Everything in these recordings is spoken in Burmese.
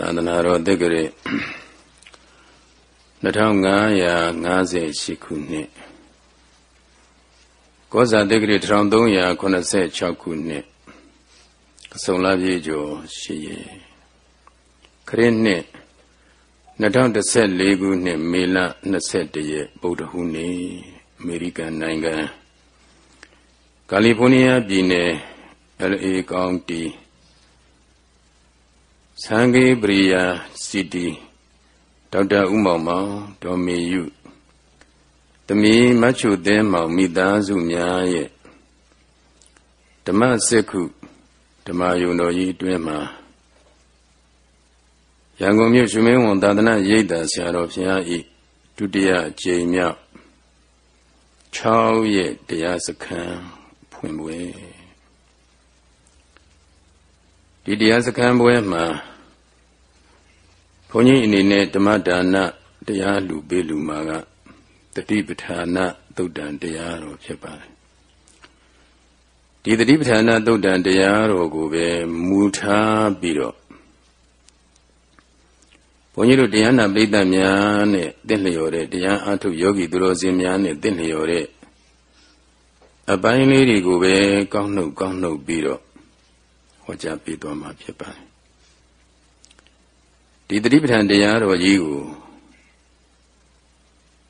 သာသနာတော်တက္ကရာ2558ခုနှစ်ကောဇာတက္ကရာ1386ခုနှစ်အစုံလာပြေကျော်ရှိရခရစ်နှစ်2014ခုနှစ်မေလ21ရက်ဗုဒ္ဓဟူးနေ့အမေရိကန်နိုင်ငံကယ်လီဖိုးနီးယားပြည်နယ် LA ကောင်တီ သံဃေပရိယာစီတီဒေါက်တာဦးမောင်မောင်ဒေါ်မေယုသမီးမချုသင်းမောင်မိသားစုများရဲ့ဓမ္မစက္ခုဓမ္မယုံတော်ကြီးအတွင်းမှာရန်ကုန်မြို့ရွှေမင်းဝန်သာသနာရိပ်သာဆရာတော်ဘုရားဤဒုတိယအကြိမ်မြောက်6ရက်တရားစခန်းဖွင့်ပွဲဒီတရားစခန်းပွဲမှာ ဘုန်းကြီးအနေနဲ့ဓမ္မဒါနတရားလူပေးလူမှာကတတိပဌာနသုတ်တန်တရားတော်ဖြစ်ပါတယ်ဒီတတိပဌာနသုတ်တန်တရားတော်ကိုပဲမူထားပြီးတော့ဘုန်းကြီးတို့တရားနာပိဋကများနဲ့တင့်လျော်တဲ့တရားအထုယောဂီသူတော်စင်များနဲ့တင့်လျော်တဲ့အပိုင်းလေးတွေကိုပဲကောင်းနှုတ်ကောင်းနှုတ်ပြီးတော့ဟောကြားပေးသွားမှာဖြစ်ပါတယ် ဒီတတိပဋ္ဌာန်တရားတော်ကြီးကို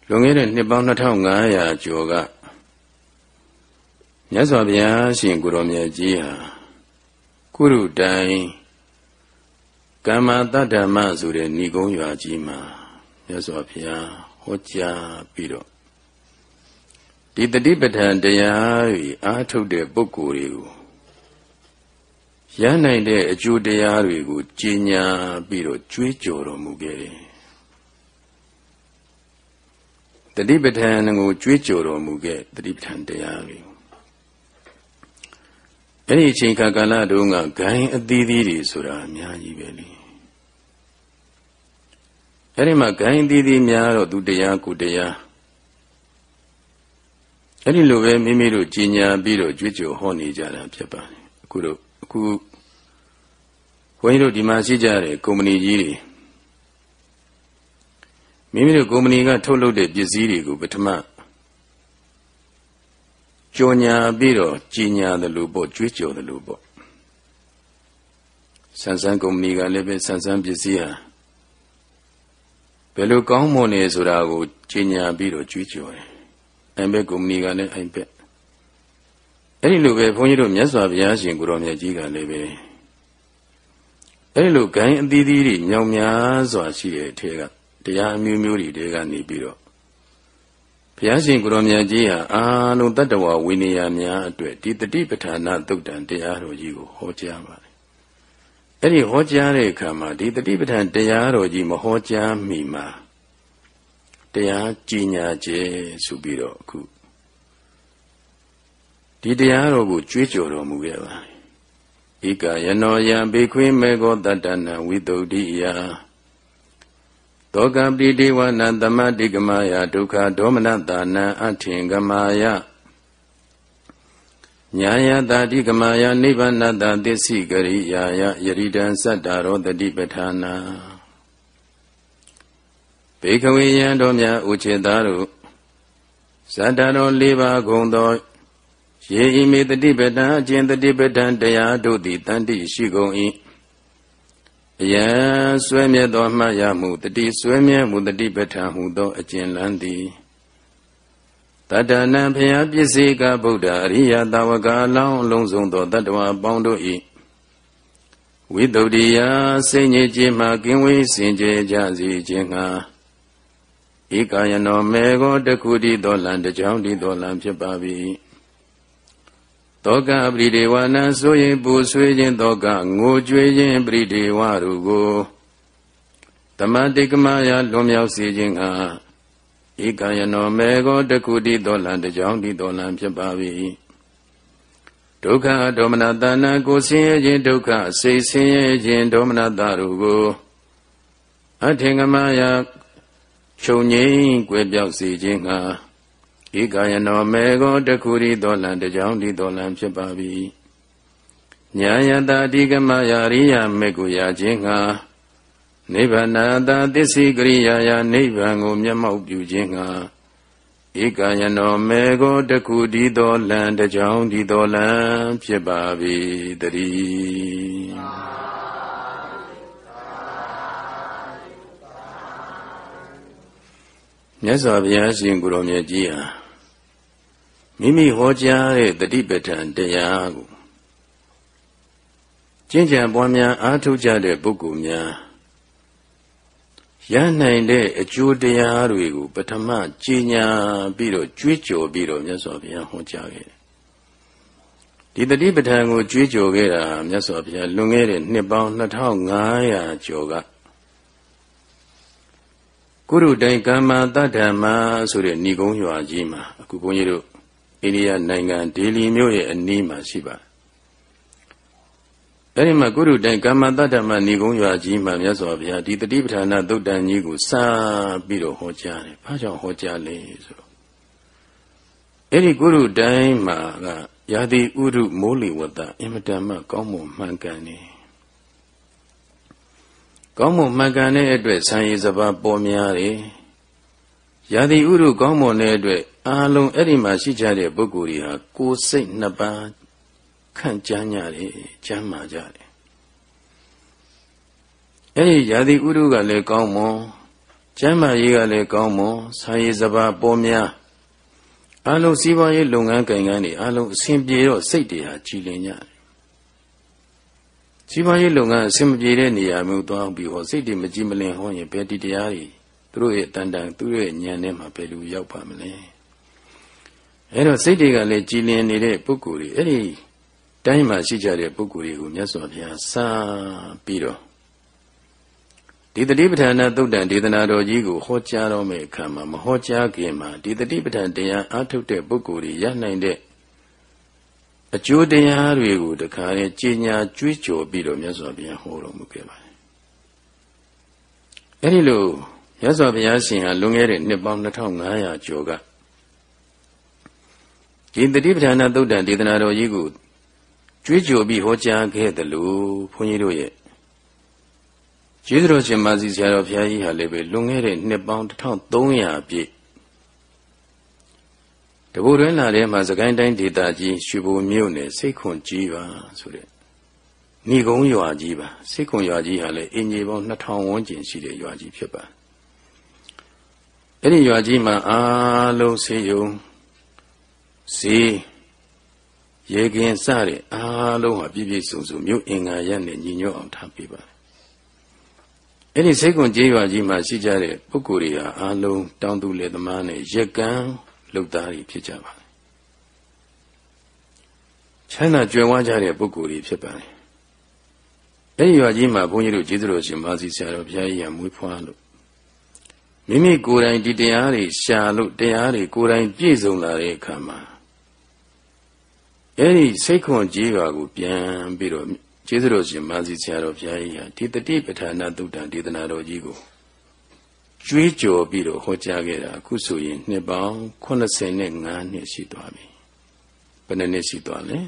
လွန်ခဲ့တဲ့နှစ်ပေါင်း2500ကျော်ကမြတ်စွာဘုရားရှင်ကိုရောမြတ်ကြီးဟာကုရုတိုင်ကမ္မတတ္တမဆိုတဲ့ဏိကုံးရွာကြီးမှာမြတ်စွာဘုရားဟောကြားပြီးတော့ဒီတတိပဋ္ဌာန်တရားတွေအားထုတ်တဲ့ပုဂ္ဂိုလ်တွေကို ရနိုင်တဲ့အကျိုးတရားတွေကိုကြီးညာပြီးတော့ကြွေးကြော်တော်မူခဲ့တယ်တတိပဋ္ဌာန်ကိုကြွေးကြော်တော်မူခဲ့တတိပဋ္ဌာန်တရားတွေအဲ့ဒီအချိန်ခါကာလတုန်းကဂိုင်းအသီးသီးတွေဆိုတာအများကြီးပဲလေအဲ့ဒီမှာဂိုင်းအသီးသီးများတော့သူတရားကိုတရားအဲ့ဒီလိုပဲမိမိတို့ကြီးညာပြီးတော့ကြွေးကြော်ဟောနေကြတာဖြစ်ပါတယ်အခုတို့ အခုဘုန်းကြီးတို့ဒီမှာရှိကြတဲ့ကုမ္ပဏီကြီးတွေမိမိတို့ကုမ္ပဏီကထုတ်လုပ်တဲ့ပစ္စည်းတွေကိုပထမကြော်ညာပြီးတော့ကြီးညာတယ်လို့ပေါ့ကြွေးကြော်တယ်လို့ပေါ့ဆန်ဆန်ကုမ္ပဏီကလည်းပဲဆန်ဆန်ပစ္စည်းဟာဘယ်လိုကောင်းမွန်နေဆိုတာကိုကြီးညာပြီးတော့ကြွေးကြော်တယ်အိုင်ဘက်ကုမ္ပဏီကလည်းအိုင်ဘက် အဲ့ဒီလိုပဲဘုန်းကြီးတို့မြတ်စွာဘုရားရှင်ကိုရောမြတ်ကြီးကလည်းပဲအဲ့ဒီလိုဂိုင်းအသီးသီးတွေမြောင်များစွာရှိတဲ့အထက်ကတရားအမျိုးမျိုးတွေတဲကနေပြီးတော့ဘုရားရှင်ကိုရောမြတ်ကြီးဟာအာလုံးတတ္တဝဝိနည်းများအတွက်ဒီတတိပဋ္ဌာနာသုတ်တံတရားတော်ကြီးကိုဟောကြားပါတယ်အဲ့ဒီဟောကြားတဲ့အခါမှာဒီတတိပဋ္ဌာန်တရားတော်ကြီးမဟောကြားမီမှာတရားကြီးညာခြင်းဆိုပြီးတော့အခု ဒီတရားတော်ကိုကြွေးကြော်တော်မူခဲ့ပါဧကယနောယံဘေခွေမေကောတတ္တနံဝိတုဒ္ဓိယတောကပိတိဝနံသမတိကမယဒုက္ခဒေါမနတာနံအထင်ကမာယညာယတာတိကမာယနိဗ္ဗာနတသစ္စိကရိယာယယရိတံသတ္တရောတတိပဋ္ဌာနာဘေခဝေယံတော်မြတ်ဥချေသားတို့ဇတ္တတော်၄ပါးဂုံသော ယေဤမေတတိပတံအကျင့်တတိပတံတရားတို့သည်တန်တိရှိကုန်၏အယံဆွဲမြဲသောမှတ်ရမှုတတိဆွဲမြဲမှုတတိပဋ္ဌာန်ဟုသောအကျင့်လန်းသည်တတ္တနံဖျားပစ္စည်းကဗုဒ္ဓအရိယတာဝကအလောင်းအလုံးစုံသောတတ္တဝါပေါင်းတို့၏ဝိတုဒ္ဓိယစိတ်ညစ်ခြင်းမှကင်းဝေးစင်ကြယ်ကြစေခြင်းငှာဧကယနောမေကိုတခုတည်းသောလံတကြောင်တည်းသောလံဖြစ်ပါ၏ တောကပရိဒေဝနာဆိုရင်ပူဆွေးခြင်းတောကငိုကြွေးခြင်းပရိဒေဝတို့ကိုတမတိကမယလွန်မြောက်စေခြင်းကဧကယနောမေကိုတခုတည်းသောလံတကြောင်တည်းသောလံဖြစ်ပါ၏ဒုက္ခဒေါမနတာနာကိုဆင်းရဲခြင်းဒုက္ခစိတ်ဆင်းရဲခြင်းဒေါမနတာတို့ကိုအထင်ကမယချုပ်ငိမ့်ကွယ်ပြောက်စေခြင်းငှာ ဧကယနောမေကိုတခုရီသောလံတကြောင်ဒီသောလံဖြစ်ပါ၏ညာယတာအဓိကမယာရိယမေကိုရာခြင်းငှာနိဗ္ဗာန်တာသစ္စိကရိယာယနိဗ္ဗာန်ကိုမျက်မှောက်ပြုခြင်းငါဧကယနောမေကိုတခုဒီတော်လံတကြောင်ဒီတော်လံဖြစ်ပါ၏တည်းမြတ်စွာဘုရားရှင်ကိုရောမြတ်ကြီးဟာ မိမိဟောကြားတဲ့တတိပဋ္ဌာန်တရားကိုကျင့်ကြံပွားများအားထုတ်ကြတဲ့ပုဂ္ဂိုလ်များရနိုင်တဲ့အကျိုးတရားတွေကိုပထမကြီးညာပြီးတော့ကြွေးကြော်ပြီးတော့မြတ်စွာဘုရားဟောကြားခဲ့တယ်။ဒီတတိပဋ္ဌာန်ကိုကြွေးကြော်ခဲ့တာမြတ်စွာဘုရားလွန်ခဲ့တဲ့နှစ်ပေါင်း2500ကျော်ကကုရုတိုင်ကမ္မတတ္တမဆိုတဲ့ဏီကုံးရွာကြီးမှာအခုဘုန်းကြီးတို့ အိန္ဒိယနိုင်ငံဒေလီမြို့ရဲ့အနီးမှာရှိပါတယ်အဲဒီမှာကုရုတိုင်ကမ္မတတ္တမဏီကုံရွာကြီးမှာမြတ်စွာဘုရားဒီတတိပဌာနာသုတ်တန်ကြီးကိုစပြီးတော့ဟောကြားတယ်။ဘာကြောင့်ဟောကြားလဲဆိုတော့အဲဒီကုရုတိုင်မှာကယာတိဥရုမိုးလေဝတ္တအင်မတန်မှကောင်းမွန်မှန်ကန်နေ။ကောင်းမွန်မှန်ကန်တဲ့အတွက်ဆံရည်စပါးပေါ်များတယ်။ ယာတိဥရုကောင်းမွန်တဲ့အတွက်အာလုံးအဲ့ဒီမှာရှိကြတဲ့ပုဂ္ဂိုလ်တွေဟာကိုယ်စိတ်နှစ်ပါးခန့်ကြမ်းကြတယ်ကျမ်းမာကြတယ်အဲ့ဒီယာတိဥရုကလည်းကောင်းမွန်ကျမ်းမာရေးကလည်းကောင်းမွန်ဆာရေးစပါပေါ်များအလုံးစီးပွားရေးလုပ်ငန်းကိန်းကန်းတွေအလုံးအဆင်ပြေတော့စိတ်တွေဟာကြည်လင်ကြတယ်စီးပွားရေးလုပ်ငန်းအဆင်မပြေတဲ့နေရာမျိုးသွားပြီးဟောစိတ်တွေမကြည်မလင်ဟောရင်ဘယ်ဒီတရားတွေ သူတို့ရဲ့တန်တန်သူတို့ရဲ့ဉာဏ်ထဲမှာဘယ်လိုရောက်ပါမလဲအဲ့တော့စိတ်တွေကလည်းကြည်လင်နေတဲ့ပုဂ္ဂိုလ်တွေအဲ့ဒီတိုင်းမှာရှိကြတဲ့ပုဂ္ဂိုလ်တွေကိုမြတ်စွာဘုရားစပြီးတော့ဒီတတိပဋ္ဌာန်သုတ်တန်ဒေသနာတော်ကြီးကိုဟောကြားတော်မယ့်အခါမှာမဟောကြားခင်မှာဒီတတိပဋ္ဌာန်တရားအားထုတ်တဲ့ပုဂ္ဂိုလ်တွေရနိုင်တဲ့အကျိုးတရားတွေကိုတခါလေကြီးညာကြွေးကြော်ပြီးတော့မြတ်စွာဘုရားဟောတော်မူခဲ့ပါတယ်။အဲဒီလို မြတ်စွာဘုရားရှင်ဟာလွန်ခဲ့တဲ့နှစ်ပေါင်း2500ကျော်ကဒီတတိပဋ္ဌာန်သုတ်တန်ဒေသနာတော်ကြီးကိုကြွေးကြော်ပြီးဟောကြားခဲ့တယ်လို့ဘုန်းကြီးတို့ရဲ့ကျေးဇူးတော်ရှင်မာစီဆရာတော်ဘုရားကြီးဟာလည်းပဲလွန်ခဲ့တဲ့နှစ်ပေါင်း1300ပြည့်တဘူတွင်လာတဲ့မှာစကိုင်းတိုင်းဒေသကြီးရွှေဘိုမြို့နယ်စိတ်ခွန်ကြီးပါဆိုတဲ့ဏီကုံရွာကြီးပါစိတ်ခွန်ရွာကြီးဟာလည်းအင်ကြီးပေါင်း2000ဝန်းကျင်ရှိတဲ့ရွာကြီးဖြစ်ပါ အဲ့ဒီရွာကြီးမှာအားလုံးဆေးရုံဈေးရေကင်စတဲ့အားလုံးဟာပြည့်ပြည့်စုံစုံမြို့အင်္ဂါရက်နဲ့ညီညွတ်အောင်ထားပေးပါအဲ့ဒီစိတ်ကွန်ကြေးရွာကြီးမှာရှိကြတဲ့ပုဂ္ဂိုလ်တွေဟာအားလုံးတောင်းသူလက်သမားနဲ့ရက်ကံလှုပ်သားတွေဖြစ်ကြပါတယ်ချမ်းသာကြွယ်ဝကြတဲ့ပုဂ္ဂိုလ်တွေဖြစ်ပါတယ်အဲ့ဒီရွာကြီးမှာဘုန်းကြီးတို့ကျေးဇူးတော်ရှင်မာစီဆရာတော်ဘုရားကြီးကမွေးဖွားလို့ မိမိကိုယ်တိုင်ဒီတရားတွေရှာလို့တရားတွေကိုယ်တိုင်ပြည့်စုံလာတဲ့အခါမှာအဲ့ဒီစိတ်ခွန်ကြီးပါကိုပြန်ပြီးတော့ကျေးဇူးတော်ရှင်မာစီဆရာတော်ဘုရားကြီးဟာဒီတတိပဋ္ဌာနာသုတ္တံဒေသနာတော်ကြီးကိုကြွေးကြော်ပြီးတော့ဟောကြားခဲ့တာအခုဆိုရင်နှစ်ပေါင်း85နှစ်ရှိသွားပြီဘယ်နှစ်ရှိသွားလဲ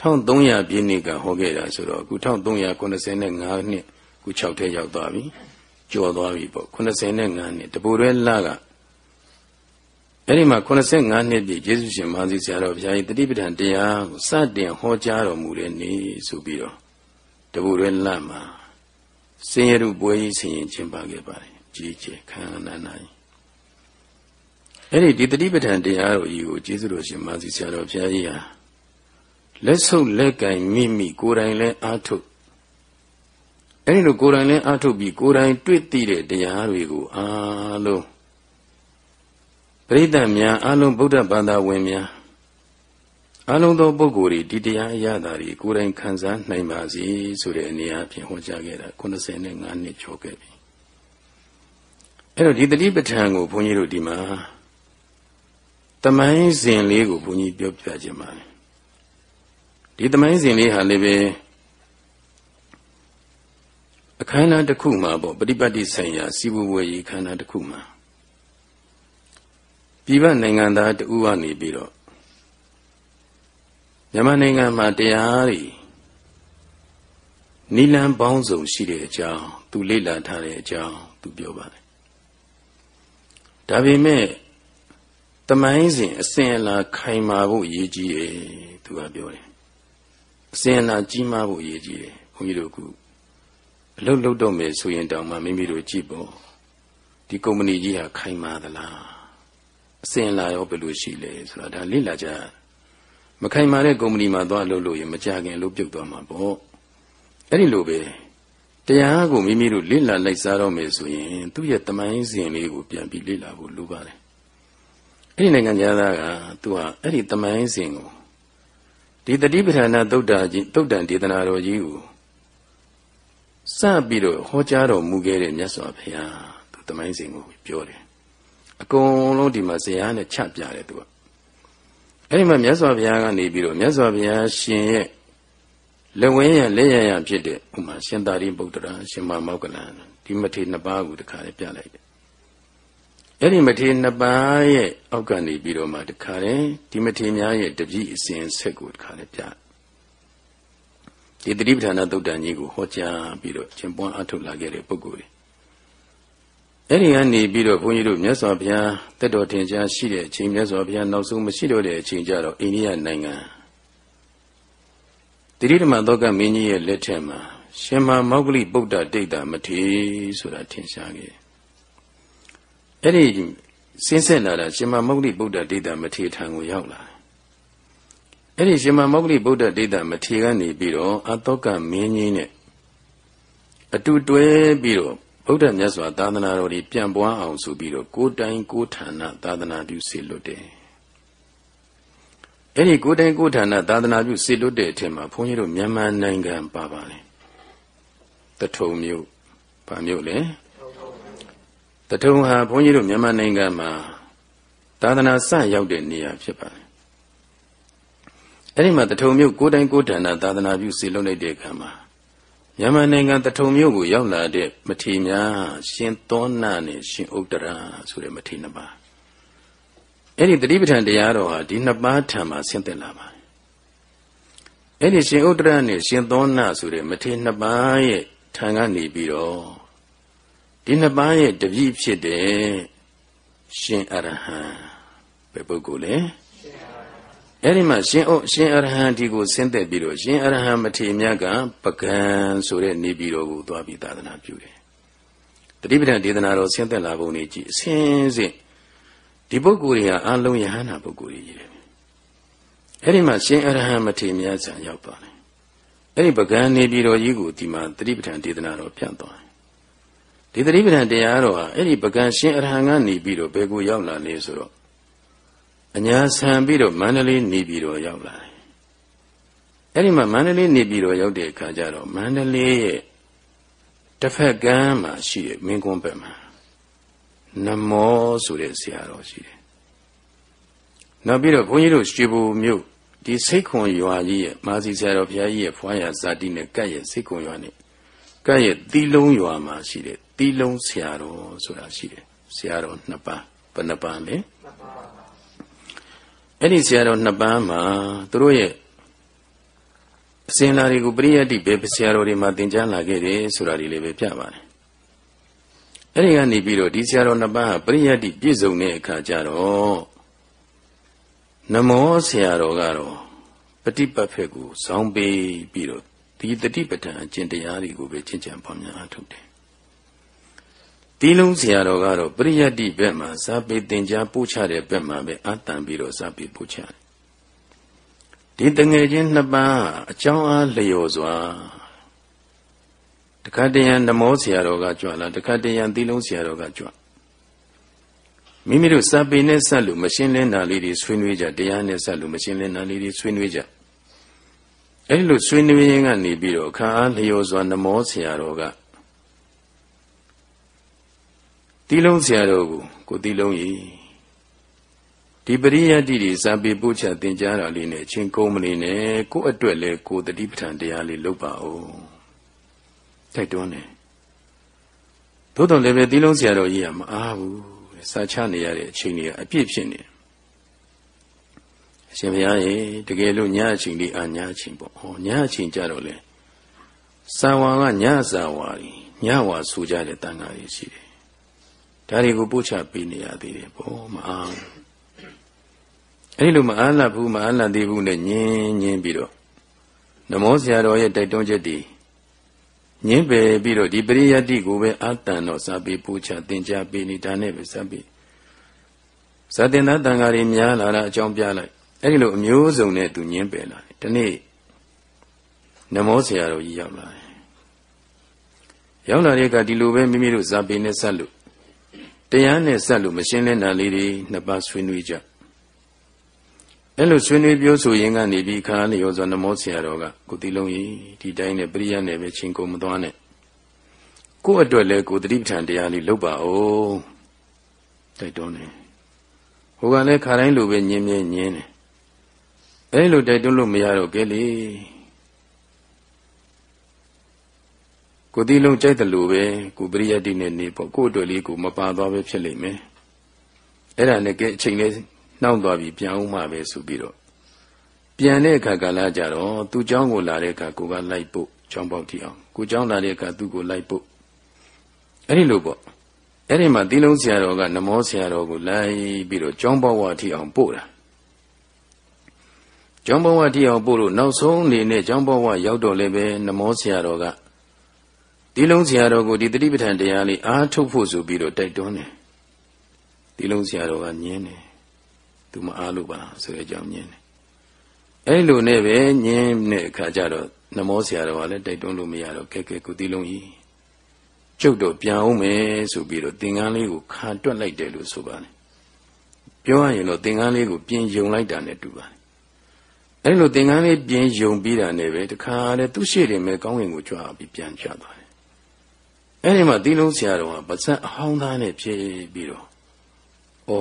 1300ပြည့်နှစ်ကဟောခဲ့တာဆိုတော့အခု1385နှစ်ခု6ထဲရောက်သွားပြီ ကျော်သွားပြီပေါ့85နှစ်တပူရဲလကအဲ့ဒီမှာ85နှစ်ပြည့်ယေရှုရှင်မဟာစီဆရာတော်ဘုရားကြီးတတိပဋ္ဌာန်တရားကိုစတင်ဟောကြားတော်မူတဲ့နေ့ဆိုပြီးတော့တပူရဲလမှာစင်ရတုပွဲကြီးဆင်ရင်ကျင်းပခဲ့ပါတယ်ကြီးကျယ်ခမ်းနားနားအဲ့ဒီဒီတတိပဋ္ဌာန်တရားတော်ကြီးကိုကျေးဇူးတော်ရှင်မဟာစီဆရာတော်ဘုရားကြီးဟာလက်ဆုပ်လက်ကင်မိမိကိုယ်တိုင်လဲအားထုတ် အဲ့ဒီလိုကိုယ်တိုင်လဲအားထုတ်ပြီးကိုယ်တိုင်တွေ့သိတဲ့တရားတွေကိုအားလုံးပရိသတ်များအလုံးဗုဒ္ဓဘာသာဝင်များအလုံးသောပုဂ္ဂိုလ်တွေဒီတရားအရသာတွေကိုယ်တိုင်ခံစားနိုင်ပါစေဆိုတဲ့အနေအချင်းဟောကြားခဲ့တာ85နှစ်ကျော်ခဲ့ပြီအဲ့တော့ဒီတတိပဋ္ဌာန်ကိုဘုန်းကြီးတို့ဒီမှာတမိုင်းစဉ်လေးကိုဘုန်းကြီးပြောပြခြင်းပါတယ်ဒီတမိုင်းစဉ်လေးဟာလည်းပဲ အခမ်းအနားတစ်ခုမှာပေါ့ပฏิပတ်တိဆိုင်ရာစီဝဝေရီခန္ဓာတစ်ခုမှာပြည်ပနိုင်ငံသားတူကနေပြီးတော့မြန်မာနိုင်ငံမှာတရားတွေနိလန်ပေါင်းစုံရှိတဲ့အကြောင်းသူလေ့လာထားတဲ့အကြောင်းသူပြောပါတယ်ဒါပေမဲ့တမိုင်းစဉ်အစဉ်အလာခိုင်မာဖို့အရေးကြီးတယ်သူကပြောတယ်အစဉ်အလာကြီးမားဖို့အရေးကြီးတယ်ဘုန်းကြီးတို့က အလုပ်လုပ်တော့မယ်ဆိုရင်တောင်မှမိမိတို့ကြည့်ပေါ့ဒီကုမ္ပဏီကြီးဟာခိုင်မာသလားအစဉ်အလာရောဘယ်လိုရှိလဲဆိုတာဒါလေ့လာကြမခိုင်မာတဲ့ကုမ္ပဏီမှာသွားလုပ်လို့ရင်မကြခင်လို့ပြုတ်သွားမှာပေါ့အဲ့ဒီလိုပဲတရားကိုမိမိတို့လေ့လာလိုက်စားတော့မယ်ဆိုရင်သူ့ရဲ့တမိုင်းစဉ်လေးကိုပြန်ပြီးလေ့လာဖို့လိုပါတယ်အဲ့ဒီနိုင်ငံသားကသူဟာအဲ့ဒီတမိုင်းစဉ်ကိုဒီတတိပဋ္ဌာနာသုတ်တာကြီးသုတ်တန်ဒေသနာတော်ကြီးကို စပြီးတော့ဟောကြားတော်မူခဲ့တဲ့မြတ်စွာဘုရားသူတမိုင်းစဉ်ကိုပြောတယ်အကုန်လုံးဒီမှာဇရာနဲ့ချပြတယ်သူကအဲ့ဒီမှာမြတ်စွာဘုရားကနေပြီးတော့မြတ်စွာဘုရားရှင်ရဲ့လက်ဝဲရလက်ရရဖြစ်တဲ့ဥမာရှင်သာရိပုတ္တရာရှင်မမောက္ကလန်ဒီမထေနှစ်ပါးကိုတခါလေးပြလိုက်တယ်အဲ့ဒီမထေနှစ်ပါးရဲ့အောက်ကနေပြီးတော့မှတခါလေဒီမထေများရဲ့တပည့်အစဉ်ဆက်ကိုတခါလေပြ ဒီတတိပဌာနာသုတ်တန်ကြီးကိုဟောကြားပြီးတော့ကျင့်ပွားအထုတ်လာခဲ့တဲ့ပုဂ္ဂိုလ်တွေအဲ့ဒီကနေပြီးတော့ဘုန်းကြီးတို့မြတ်စွာဘုရားတက်တော်ထင်ရှားရှိတဲ့အချိန်မြတ်စွာဘုရားနောက်ဆုံးမရှိတော့တဲ့အချိန်ကျတော့အိန္ဒိယနိုင်ငံတိရိဓမ္မသောကမင်းကြီးရဲ့လက်ထက်မှာရှင်မမောဂလိပုဒ္ဒဒိဋ္ဌမထေဆိုတာထင်ရှားခဲ့အဲ့ဒီစင်းဆက်လာတာရှင်မမောဂလိဗုဒ္ဓဒိဋ္ဌမထေထံကိုရောက်လာတယ် အဲ့ဒီရှင်မမောဂလိဗုဒ္ဓဒိဋ္ဌမထေကနေပြီးတော့အတောကမင်းကြီးနဲ့အတူတွဲပြီးတော့ဗုဒ္ဓမြတ်စွာသာသနာတော်ကြီးပြန်ပွားအောင်ဆိုပြီးတော့ကိုယ်တိုင်ကိုယ်ဌာနသာသနာပြုစေလွတ်တယ်အဲ့ဒီကိုယ်တိုင်ကိုယ်ဌာနသာသနာပြုစေလွတ်တဲ့အထက်မှာဘုန်းကြီးတို့မြန်မာနိုင်ငံပါပါလေတထုံမြို့ဗာမြို့လေတထုံဟာဘုန်းကြီးတို့မြန်မာနိုင်ငံမှာသာသနာစရောက်တဲ့နေရာဖြစ်ပါတယ် အဲ့ဒီမှာတထုံမြို့ကိုယ်တိုင်ကိုယ်ဌာနသာသနာပြုစေလုပ်လိုက်တဲ့အခါမှာမြန်မာနိုင်ငံတထုံမြို့ကိုရောက်လာတဲ့မထေများရှင်သောနာနဲ့ရှင်ဥဒ္ဒရာဆိုတဲ့မထေနှစ်ပါးအဲ့ဒီတတိပဋ္ဌာန်တရားတော်ဟာဒီနှစ်ပါးထံမှာဆင်းသက်လာပါတယ်အဲ့ဒီရှင်ဥဒ္ဒရာနဲ့ရှင်သောနာဆိုတဲ့မထေနှစ်ပါးရဲ့ထံကနေပြီးတော့ဒီနှစ်ပါးရဲ့တပည့်ဖြစ်တဲ့ရှင်အရဟံဘယ်ပုဂ္ဂိုလ်လဲ အဲ့ဒီမှာရှင်ဩရှင်အရဟံဒီကိုဆင်းသက်ပြီးတော့ရှင်အရဟံမထေမြတ်ကပကံဆိုတဲ့နေပြည်တော်ကိုသွားပြီးသာသနာပြုတယ်တတိပဌံဒေသနာတော်ဆင်းသက်လာပုံလေးကြည့်အစင်းစင်းဒီပုဂ္ဂိုလ်တွေဟာအလုံးယဟနာပုဂ္ဂိုလ်ကြီးတယ်အဲ့ဒီမှာရှင်အရဟံမထေမြတ်ဆံရောက်သွားတယ်အဲ့ဒီပကံနေပြည်တော်ကြီးကိုဒီမှာတတိပဌံဒေသနာတော်ပြန်သွားဒီသတိပဋ္ဌာန်တရားတော်ဟာအဲ့ဒီပကံရှင်အရဟံကနေပြီးတော့ဘယ်ကိုရောက်လာလဲဆိုတော့ အညာဆံပြီးတော့မန္တလေးနေပြီးတော့ရောက်လာတယ်အဲ့ဒီမှာမန္တလေးနေပြီးတော့ရောက်တဲ့အခါကျတော့မန္တလေးရဲ့တစ်ဖက်ကမ်းမှာရှိတဲ့မင်းကွန်းဘက်မှာနမောဆိုတဲ့ဆရာတော်ရှိတယ်နောက်ပြီးတော့ဘုန်းကြီးတို့ရွှေဘုံမြို့ဒီစိတ်ခွန်ရွာကြီးရဲ့မာစီဆရာတော်ဘုရားကြီးရဲ့ဖွားရဇာတိနဲ့ကပ်ရဲ့စိတ်ခွန်ရွာနဲ့ကပ်ရဲ့သီလုံးရွာမှာရှိတဲ့သီလုံးဆရာတော်ဆိုတာရှိတယ်ဆရာတော်နှစ်ပါးဘယ်နှပါးလဲ အဲ့ဒီဆရာတော်နှစ်ပါးမှာသူတို့ရဲ့အစဉ်လာတွေကိုပရိယတ်တိပဲဆရာတော်တွေမှာသင်ကြားလာခဲ့တယ်ဆိုတာတွေလည်းပဲပြပါတယ်အဲ့ဒီကနေပြီးတော့ဒီဆရာတော်နှစ်ပါးပရိယတ်တိပြည့်စုံတဲ့အခါကျတော့နမောဆရာတော်ကတော့ပฏิပတ်ဖက်ကိုဇောင်းပေးပြီးတော့ဒီတတိပဋ္ဌာန်အကျင့်တရားတွေကိုပဲကျင့်ကြံပွားများအထုတ်တယ် တီးလုံးဆရာတော်ကတော့ပရိယတ်တိဘက်မှာဇာပေသင်ကြားပို့ချတဲ့ဘက်မှာပဲအတန်ပြီးတော့ဇာပေပို့ချတယ်ဒီတငယ်ချင်းနှစ်ပါးအကြောင်းအားလျော်စွာတခါတရံနမောဆရာတော်ကကြွလာတခါတရံတီးလုံးဆရာတော်ကကြွမိမိတို့စာပေနဲ့ဆက်လို့မရှင်းလင်းတာလေးတွေဆွေးနွေးကြတရားနဲ့ဆက်လို့မရှင်းလင်းတာလေးတွေဆွေးနွေးကြအဲဒီလိုဆွေးနွေးရင်းကနေပြီးတော့အခါအားလျော်စွာနမောဆရာတော်က တီလုံးဆရာတော်ကိုကိုတီလုံးကြီးဒီပရိယတ်တိတွေဇာပေပို့ချသင်ကြားတာလေးနဲ့အချင်းကုန်းမလေးနဲ့ကိုယ့်အတွက်လဲကိုတတိပဋ္ဌာန်တရားလေးလုပ်ပါဦးတိုက်တွန်းတယ်သို့တော်လည်းပဲတီလုံးဆရာတော်ကြီးကမအားဘူးစာချနေရတဲ့အချိန်ကြီးအပြည့်ဖြစ်နေအရှင်ဘုရားရေတကယ်လို့ညအချိန်လေးအာညအချိန်ပေါ့ဟောညအချိန်ကြတော့လေစာဝါကညစာဝါကြီးညဝါဆိုကြတဲ့တန်ခါကြီးရှိတယ် ဒါတွေကိုပို့ချပေးနေရသေးတယ်ဘောမအားအဲ့လိုမအားလပ်ဘူးမအားလပ်သေးဘူးနဲ့ညင်းညင်းပြီးတော့နမောဆရာတော်ရဲ့တိုက်တွန်းချက်တွေညင်းပယ်ပြီးတော့ဒီပရိယတ်တိကိုပဲအာတန်တော့စာပေပို့ချသင်ကြားပေးနေတာနဲ့ပဲစာပေဇာတင်သားတန်ဃာတွေများလာတာအကြောင်းပြလိုက်အဲ့ဒီလိုအမျိုးစုံနဲ့သူညင်းပယ်လာတယ်ဒီနေ့နမောဆရာတော်ကြီးရောက်လာတယ်ရောက်လာတဲ့အခါဒီလိုပဲမိမိတို့ဇာပေနဲ့ဆက်လို့ တရားနဲ့ဆက်လို့မရှင်းလင်းတာလေးတွေနှစ်ပါးဆွေးနွေးကြအဲ့လိုဆွေးနွေးပြောဆိုရင်းကနေပြီးခါလျောစွာနမောဆရာတော်ကကိုတိလုံးကြီးဒီတိုင်းနဲ့ပရိယတ်နဲ့ပဲချင်းကုန်မသွားနဲ့ကို့အတွက်လဲကိုတတိပဋ္ဌာန်တရားလေးလုပ်ပါဦးတိုက်တွန်းတယ်ဟိုကလည်းခါတိုင်းလိုပဲညင်းမြဲညင်းတယ်အဲ့လိုတိုက်တွန်းလို့မရတော့ကဲလေ ကိုတိလုံးကြိုက်တယ်လို့ပဲကိုပရိယတ်တိနဲ့နေပေါ့ကို့အတွက်လေးကိုမပါသွားပဲဖြစ်လိမ့်မယ်အဲ့ဒါနဲ့ကဲအချိန်လေးနှောင့်သွားပြီပြန်ဦးမှပဲဆိုပြီးတော့ပြန်တဲ့အခါကလာကြတော့သူเจ้าကိုလာတဲ့အခါကိုကလိုက်ဖို့เจ้าပေါက်တီအောင်ကိုเจ้าလာတဲ့အခါသူ့ကိုလိုက်ဖို့အဲ့ဒီလိုပေါ့အဲ့ဒီမှာသီလုံးဆရာတော်ကနမောဆရာတော်ကိုလိုက်ပြီးတော့ကျောင်းဘဝထိအောင်ပို့တာကျောင်းဘဝထိအောင်ပို့လို့နောက်ဆုံးအနေနဲ့ကျောင်းဘဝရောက်တော့လည်းပဲနမောဆရာတော်က သီလုံးဆရာတော်ကိုဒီတတိပဋ္ဌာန်တရားလေးအားထုတ်ဖို့ဆိုပြီးတော့တိုက်တွန်းတယ်သီလုံးဆရာတော်ကညင်းတယ်သူမအားလို့ပါဆိုတဲ့အကြောင်းညင်းတယ်အဲ့လိုနဲ့ပဲညင်းတဲ့အခါကျတော့နမောဆရာတော်ကလည်းတိုက်တွန်းလို့မရတော့ကဲကဲကိုသီလုံးကြီးကျုပ်တော့ပြန်အောင်မယ်ဆိုပြီးတော့သင်္ကန်းလေးကိုခါတွက်လိုက်တယ်လို့ဆိုပါတယ်ပြောရရင်တော့သင်္ကန်းလေးကိုပြင်ယုံလိုက်တာနဲ့တူပါတယ်အဲ့လိုသင်္ကန်းလေးပြင်ယုံပြီးတာနဲ့ပဲတခါလေသူ့ရှိတယ်မဲ့ကောင်းဝင်ကိုကြွားပြီးပြန်ကြသွားတယ် အဲ့ဒီမှာသီလုံးဆရာတော်ကပါဇက်အဟောင်းသားနဲ့ဖြည့်ပြီးတော့ဩ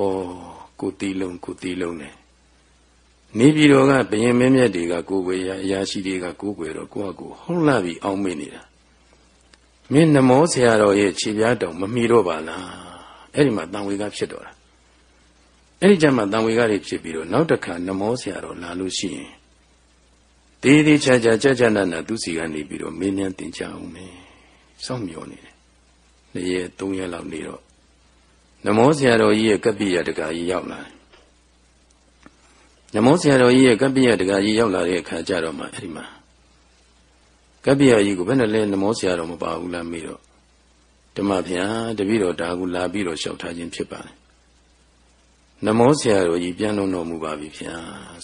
ကိုတီလုံးကိုတီလုံးနဲ့နေပြည်တော်ကဘယင်မင်းမြတ်တွေကကိုယ်ွယ်ရအရာရှိတွေကကိုယ်ွယ်တော့ကိုယ့်အကူဟုတ်လာပြီးအောင်းမေ့နေတာမင်းနမောဆရာတော်ရဲ့ခြေပြားတောင်မမီတော့ပါလားအဲ့ဒီမှာတန်ဝေကဖြစ်တော့တာအဲ့ဒီကျမှတန်ဝေကတွေဖြစ်ပြီးတော့နောက်တစ်ခါနမောဆရာတော်လာလို့ရှိရင်တေးသေးချာချာကြကြနနသူစီကနေပြီးတော့မင်းမြန်တင်ကြအောင်မယ်စောင့်မျှော်နေတယ် နှစ်ရက်သုံးရက်လောက်နေတော့နမောဆရာတော်ကြီးရဲ့ကပ္ပိယတက္ကကြီးရောက်လာတယ်နမောဆရာတော်ကြီးရဲ့ကပ္ပိယတက္ကကြီးရောက်လာတဲ့အခါကျတော့မှအဲ့ဒီမှာကပ္ပိယကြီးကိုဘယ်နဲ့လဲနမောဆရာတော်မပါဘူးလားမေးတော့ဓမ္မဗျာတပည့်တော်ဒါကူလာပြီးတော့လျှောက်ထားခြင်းဖြစ်ပါတယ်နမောဆရာတော်ကြီးပြန်လုံးတော်မူပါပြီဗျာ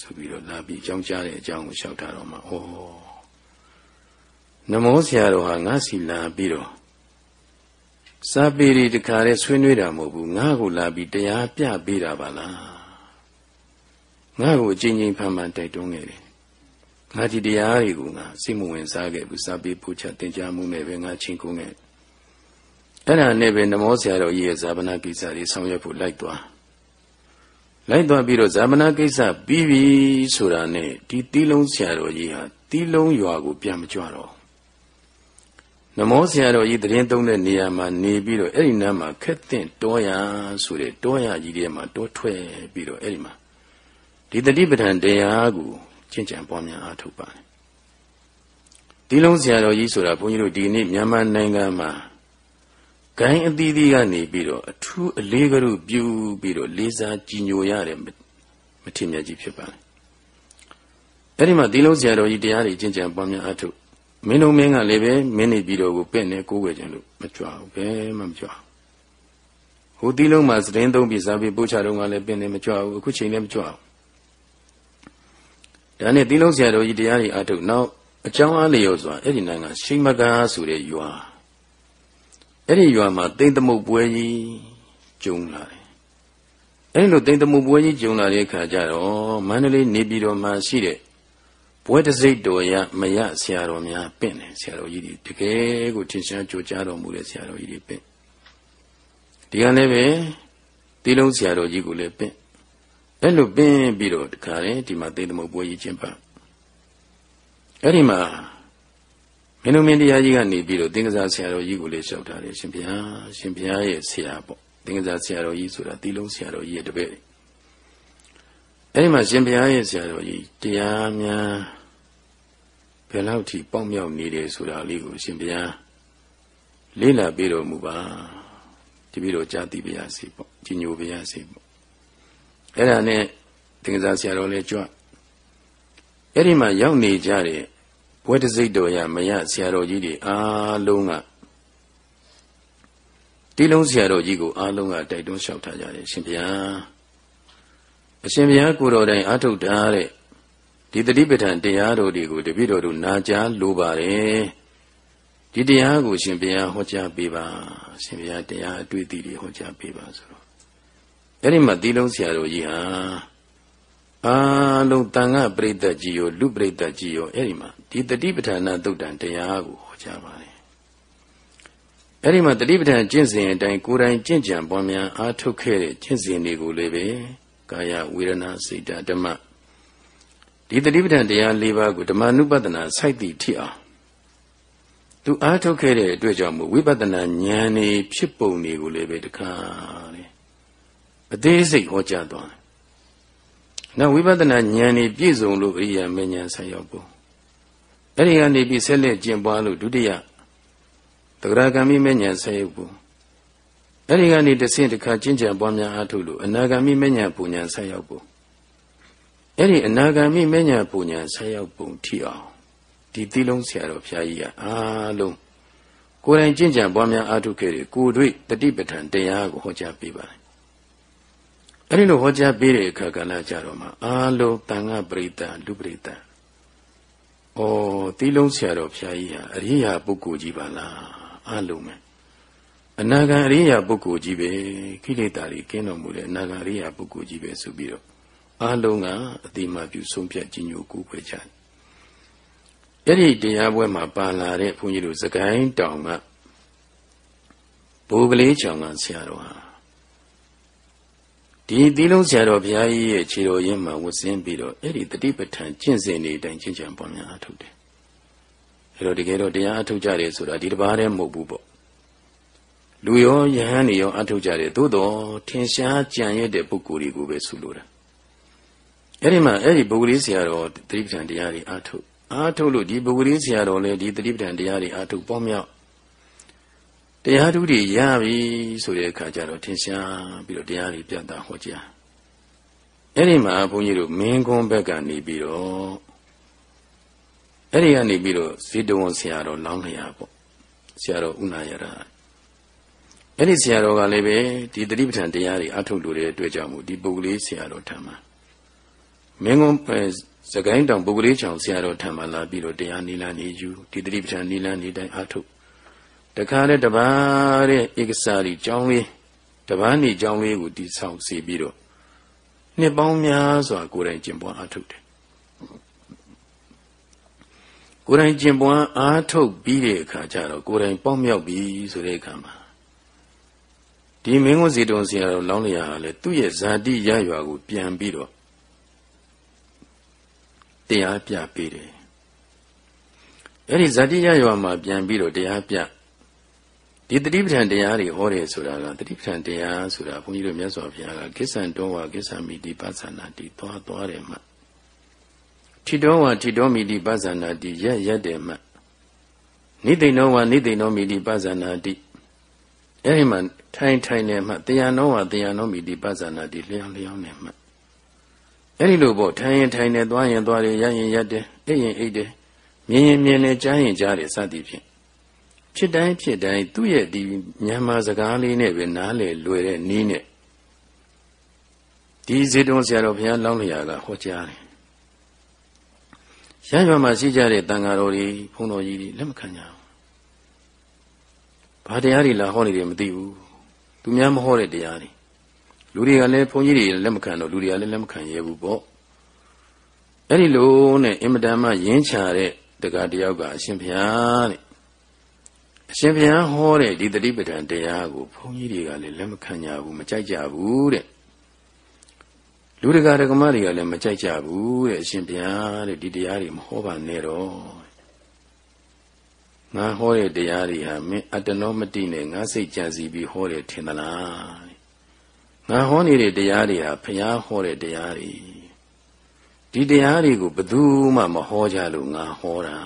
ဆိုပြီးတော့လာပြီးအကြောင်းကြားတဲ့အကြောင်းကိုလျှောက်ထားတော့မှဩနမောဆရာတော်ဟာငါစီလာပြီးတော့ စာပေတွေတခါတည်းဆွေးနွေးတာမဟုတ်ဘူးငါ့ကိုလာပြီးတရားပြပေးတာပါလားငါ့ကိုအချင်းချင်းဖန်ဖန်တိုက်တွန်းခဲ့တယ်ငါဒီတရားတွေကိုငါစိတ်မဝင်စားခဲ့ဘူးစာပေပူချတင်ကြမှုနဲ့ပဲငါချင်းကုန်ခဲ့အဲ့ဒါနဲ့ပဲနမောဆရာတော်ကြီးရဲ့ဇာပနာကိစ္စတွေဆောင်ရွက်ဖို့လိုက်သွားလိုက်သွားပြီးတော့ဇာမနာကိစ္စပြီးပြီဆိုတာနဲ့ဒီတီးလုံးဆရာတော်ကြီးဟာတီးလုံးရွာကိုပြန်မကြွတော့ နမောဆရာတော်ကြီးတရင်သုံးတဲ့နေရာမှာနေပြီးတော့အဲ့ဒီနားမှာခက်တဲ့တောရဆိုတဲ့တောရကြီးထဲမှာတောထွက်ပြီးတော့အဲ့ဒီမှာဒီတတိပဋ္ဌာန်တရားကိုကျင့်ကြံပွားများအားထုတ်ပါတယ်ဒီလုံးဆရာတော်ကြီးဆိုတာဘုန်းကြီးတို့ဒီနေ့မြန်မာနိုင်ငံမှာဂိုင်းအသီးသီးကနေပြီးတော့အထူးအလေးကရုပြုပြီးတော့လေးစားကြည်ညိုရတဲ့မထင်မြတ်ကြီးဖြစ်ပါတယ်အဲ့ဒီမှာဒီလုံးဆရာတော်ကြီးတရားတွေကျင့်ကြံပွားများအားထုတ် မင်းတို့မင်းကလည်းပဲမင်းနေပြီးတော့ကိုပြင့်နေကိုးွယ်ခြင်းလို့မကြွဘူးဘယ်မှမကြွဟိုဒီလုံးမှာသတင်းသုံးပြီးဇာပိပို့ချတော့ကလည်းပြင့်နေမကြွဘူးအခုချိန်လည်းမကြွဘူးဒါနဲ့ဒီလုံးဆရာတော်ကြီးတရားတွေအားထုတ်နောက်အကြောင်းအားလျော်စွာအဲ့ဒီနိုင်ငံရှိမကားဆိုတဲ့ရွာအဲ့ဒီရွာမှာတိမ်သမုတ်ပွဲကြီးကျုံလာတယ်အဲ့လိုတိမ်သမုတ်ပွဲကြီးကျုံလာတဲ့အခါကျတော့မန္တလေးနေပြည်တော်မှာရှိတဲ့ ဘွဲတစိတ်တော်ရမရဆရာတော်များပင့်တယ်ဆရာတော်ကြီးတွေတကယ်ကိုထင်ရှားကြိုးကြားတော်မူတဲ့ဆရာတော်ကြီးတွေပင့်ဒီကနေ့ပဲတီလုံးဆရာတော်ကြီးကိုလည်းပင့်အဲ့လိုပင့်ပြီးတော့တခါလေဒီမှာတိမ်သမုတ်ပွဲကြီးကျင်းပအဲ့ဒီမှာမင်းတို့မင်းတရားကြီးကနေပြီးတော့သင်္ကစားဆရာတော်ကြီးကိုလည်းလျှောက်ထားတယ်ရှင်ဘုရားရှင်ဘုရားရဲ့ဆရာပေါ့သင်္ကစားဆရာတော်ကြီးဆိုတာတီလုံးဆရာတော်ကြီးရဲ့တပည့်အဲဒီမှာရှင်ဘုရားရဲ့ဆရာတော်ကြီးတရားများ ဘယ်လောက်ထိပေါက်မြောက်နေတယ်ဆိုတာလေးကိုရှင်ဘုရားလေးလာပြီးတော်မူပါတပည့်တော်ကြားသိပါရစေပေါ့ကြီးညိုပါရစေပေါ့အဲ့ဒါနဲ့သင်္ကစားဆရာတော်လည်းကြွအဲ့ဒီမှာရောက်နေကြတဲ့ဘွဲတစိတ်တော်ရမရဆရာတော်ကြီးတွေအားလုံးကဒီလုံးဆရာတော်ကြီးကိုအားလုံးကတိုက်တွန်းလျှောက်ထားကြတယ်ရှင်ဗျာအရှင်ဘုရားကိုတော်တိုင်အထုတ်ထားတဲ့ ဒီတတိပဋ္ဌာန်တရားတော်တွေကိုတပည့်တော်တို့နာကြားလိုပါတယ်ဒီတရားကိုရှင်ဘုရားဟောကြားပေးပါရှင်ဘုရားတရားအတွေ့အထိတွေဟောကြားပေးပါဆိုတော့အဲ့ဒီမှာဒီလုံးဆရာတော်ကြီးဟာအားလုံးတန်ခါပရိသတ်ကြီးရောလူပရိသတ်ကြီးရောအဲ့ဒီမှာဒီတတိပဋ္ဌာန်သုတ်တန်တရားကိုဟောကြားပါတယ်အဲ့ဒီမှာတတိပဋ္ဌာန်ကျင့်စဉ်အတိုင်းကိုယ်တိုင်ကျင့်ကြံပွားများအားထုတ်ခဲ့တဲ့ကျင့်စဉ်တွေကိုလည်းပဲကာယဝေဒနာစိတ်ဓမ္မ ဒီတတိပဋ္ဌာန်တရား၄ပါးကိုဓမ္မနုပဒနာစိုက်တည်ထိအောင်သူအားထုတ်ခဲ့တဲ့အတွက်ကြောင့်မို့ဝိပဿနာဉာဏ်နေဖြစ်ပုံတွေကိုလည်းပဲတခါလေအသေးစိတ်ဟောကြားသွားတယ်။နောက်ဝိပဿနာဉာဏ်နေပြည့်စုံလို့အရိယာမဉဏ်ဆက်ရောက်ပုံအဲ့ဒီကနေပြီးဆက်လက်ကျင့်ပွားလို့ဒုတိယသဂရဂံမိမဉဏ်ဆက်ရောက်ပုံအဲ့ဒီကနေတစ်ဆင့်တစ်ခါကျင့်ကြံပွားများအားထုတ်လို့အနာဂံမိမဉဏ်ပူဉဏ်ဆက်ရောက်ပုံ အဲ့ဒီအနာဂံမိမဉဏ်ပူဉဏ်ဆက်ရောက်ပုံထိအောင်ဒီသီလုံးဆရာတော်ဘုရားကြီးကအားလုံးကိုယ်တိုင်ကျင့်ကြံပွားများအားထုတ်ခဲ့တဲ့ကိုယ်တွေ့တတိပဋ္ဌာန်တရားကိုဟောကြားပေးပါတယ်အဲ့ဒီလိုဟောကြားပေးတဲ့အခါကလည်းကြတော့မှအားလုံးတန်ခါပရိသတ်လူပရိသတ်ဩသီလုံးဆရာတော်ဘုရားကြီးဟာအရိယာပုဂ္ဂိုလ်ကြီးပါလားအားလုံးပဲအနာဂံအရိယာပုဂ္ဂိုလ်ကြီးပဲခိလေသာတွေကင်းတော်မူတဲ့အနာဂံအရိယာပုဂ္ဂိုလ်ကြီးပဲဆိုပြီးတော့ အားလုံးကအတိမပြုဆုံးဖြတ်ကြီးညိုကူးခွေကြတယ်အဲ့ဒီတရားပွဲမှာပါလာတဲ့ဘုန်းကြီးတို့စကိုင်းတောင်ကဘိုးကလေးချောင်ကဆရာတော်ဟာဒီသီလုံးဆရာတော်ဘုရားကြီးရဲ့ခြေတော်ရင်းမှာဝတ်ဆင်းပြီးတော့အဲ့ဒီတတိပဋ္ဌာန်ကျင့်စဉ်တွေအတိုင်းကျင့်ကြံပွားများအထုတ်တယ်အဲ့တော့တကယ်တော့တရားအထုတ်ကြတယ်ဆိုတာဒီတစ်ပါးတည်းမဟုတ်ဘူးပေါ့လူရောယဟန်တွေရောအထုတ်ကြတယ်သို့တော့ထင်ရှားကြံရတဲ့ပုဂ္ဂိုလ်တွေကိုပဲဆုလို့တာ အဲ့ဒီမှာအဲ့ဒီပုဂ္ဂိုလ်ဆရာတော်တတိပဋ္ဌာန်တရားတွေအထုတ်အားထုတ်လို့ဒီပုဂ္ဂိုလ်ဆရာတော်လည်းဒီတတိပဌံတရားတွေအားထုတ်ပေါင်းမြောက်တရားဓုတွေရပြီဆိုတဲ့အခါကျတော့ထင်ရှားပြီးတော့တရားတွေပြတ်တာဟောကြားအဲ့ဒီမှာဘုန်းကြီးတို့မင်းကွန်းဘက်ကနေပြီးတော့အဲ့ဒီကနေပြီးတော့ဇေတဝန်ဆရာတော်လောင်းလျာပေါ့ဆရာတော်ဥနာယရာအဲ့ဒီဆရာတော်ကလည်းပဲဒီတတိပဌံတရားတွေအားထုတ်လို့တဲ့အတွက်ကြောင့်မို့ဒီပုဂ္ဂိုလ်ဆရာတော်ထံမှာ မင်းကွန်းစကိုင်းတောင်ပုဂ္ဂလေးချောင်ဆရာတော်ထံမှလာပြီးတော့တရားနိလန်းနေယူဒီတိပဋ္ဌာန်နိလန်းနေတိုင်းအထုတ်တခါတဲ့တပါးတဲ့ဧကစာရီကျောင်းလေးတပန်းနေကျောင်းလေးကိုတိဆောက်စီပြီးတော့နှစ်ပေါင်းများစွာကိုယ်တိုင်ကျင့်ပွားအထုတ်တယ်ကိုယ်တိုင်ကျင့်ပွားအားထုတ်ပြီးတဲ့အခါကျတော့ကိုယ်တိုင်ပေါက်မြောက်ပြီဆိုတဲ့အခါမှာဒီမင်းကုန်းစီတုံဆရာတော်လောင်းလျာကလည်းသူ့ရဲ့ဇာတိရရွာကိုပြန်ပြီးတော့ တရားပြပေးတယ်အဲ့ဒီဇတိယရွာမှာပြန်ပြီးတော့တရားပြဒီတတိပဋ္ဌာန်တရားတွေဟောတယ်ဆိုတာကတတိပဋ္ဌာန်တရားဆိုတာဘုန်းကြီးတို့မြတ်စွာဘုရားကကိစ္ဆံတော်ဝါကိစ္ဆာမိတိပသနာတိသွားသွားတယ်မှထိတော်ဝါထိတော်မိတိပသနာတိရက်ရက်တယ်မှနိသိဏောဝါနိသိဏောမိတိပသနာတိအဲ့ဒီမှာထိုင်ထိုင်နေမှတရားနောဝါတရားနောမိတိပသနာတိလျောင်းလျောင်းနေမှ အဲ့ဒီလိုပေါ့ထိုင်ရင်ထိုင်နေသွားရင်သွားတယ်ရရင်ရတယ်အိပ်ရင်အိပ်တယ်မြင်ရင်မြင်တယ်ကြားရင်ကြားတယ်စသည်ဖြင့်ဖြစ်တိုင်းဖြစ်တိုင်းသူ့ရဲ့ဒီမြန်မာစကားလေးနဲ့ပဲနားလေလွယ်တဲ့နည်းနဲ့ဒီဇေတုံဆရာတော်ဘုရားလောင်းလျာကဟောကြားတယ်ရရွာမှာရှိကြတဲ့တန်ဃာတော်တွေဘုန်းတော်ကြီးတွေလက်မခံကြဘူးဘာတရားတွေလာဟောနေတယ်မသိဘူးသူများမဟောတဲ့တရားတွေ လူတွေကလည်းဘုန်းကြီးတွေလက်မခံတော့လူတွေကလည်းလက်မခံရဲဘူးပေါ့အဲ့ဒီလိုနဲ့အင်မတန်မှရင်းချတဲ့တက္ကတယောက်ကအရှင်ဘုရားတဲ့အရှင်ဘုရားဟောတဲ့ဒီတတိပဋ္ဌာန်တရားကိုဘုန်းကြီးတွေကလည်းလက်မခံကြဘူးမကြိုက်ကြဘူးတဲ့လူတကာဒကမတွေကလည်းမကြိုက်ကြဘူးတဲ့အရှင်ဘုရားတဲ့ဒီတရားတွေမဟောပါနဲ့တော့ငါဟောတဲ့တရားတွေဟာမင်းအတ္တနောမတိနဲ့ငါစိတ်ကြံစီပြီးဟောတယ်ထင်သလား ငါဟောနေတဲ့တရားတွေဟာဘုရားဟောတဲ့တရားတွေဒီတရားတွေကိုဘယ်သူမှမဟောကြလို့ငါဟောတာ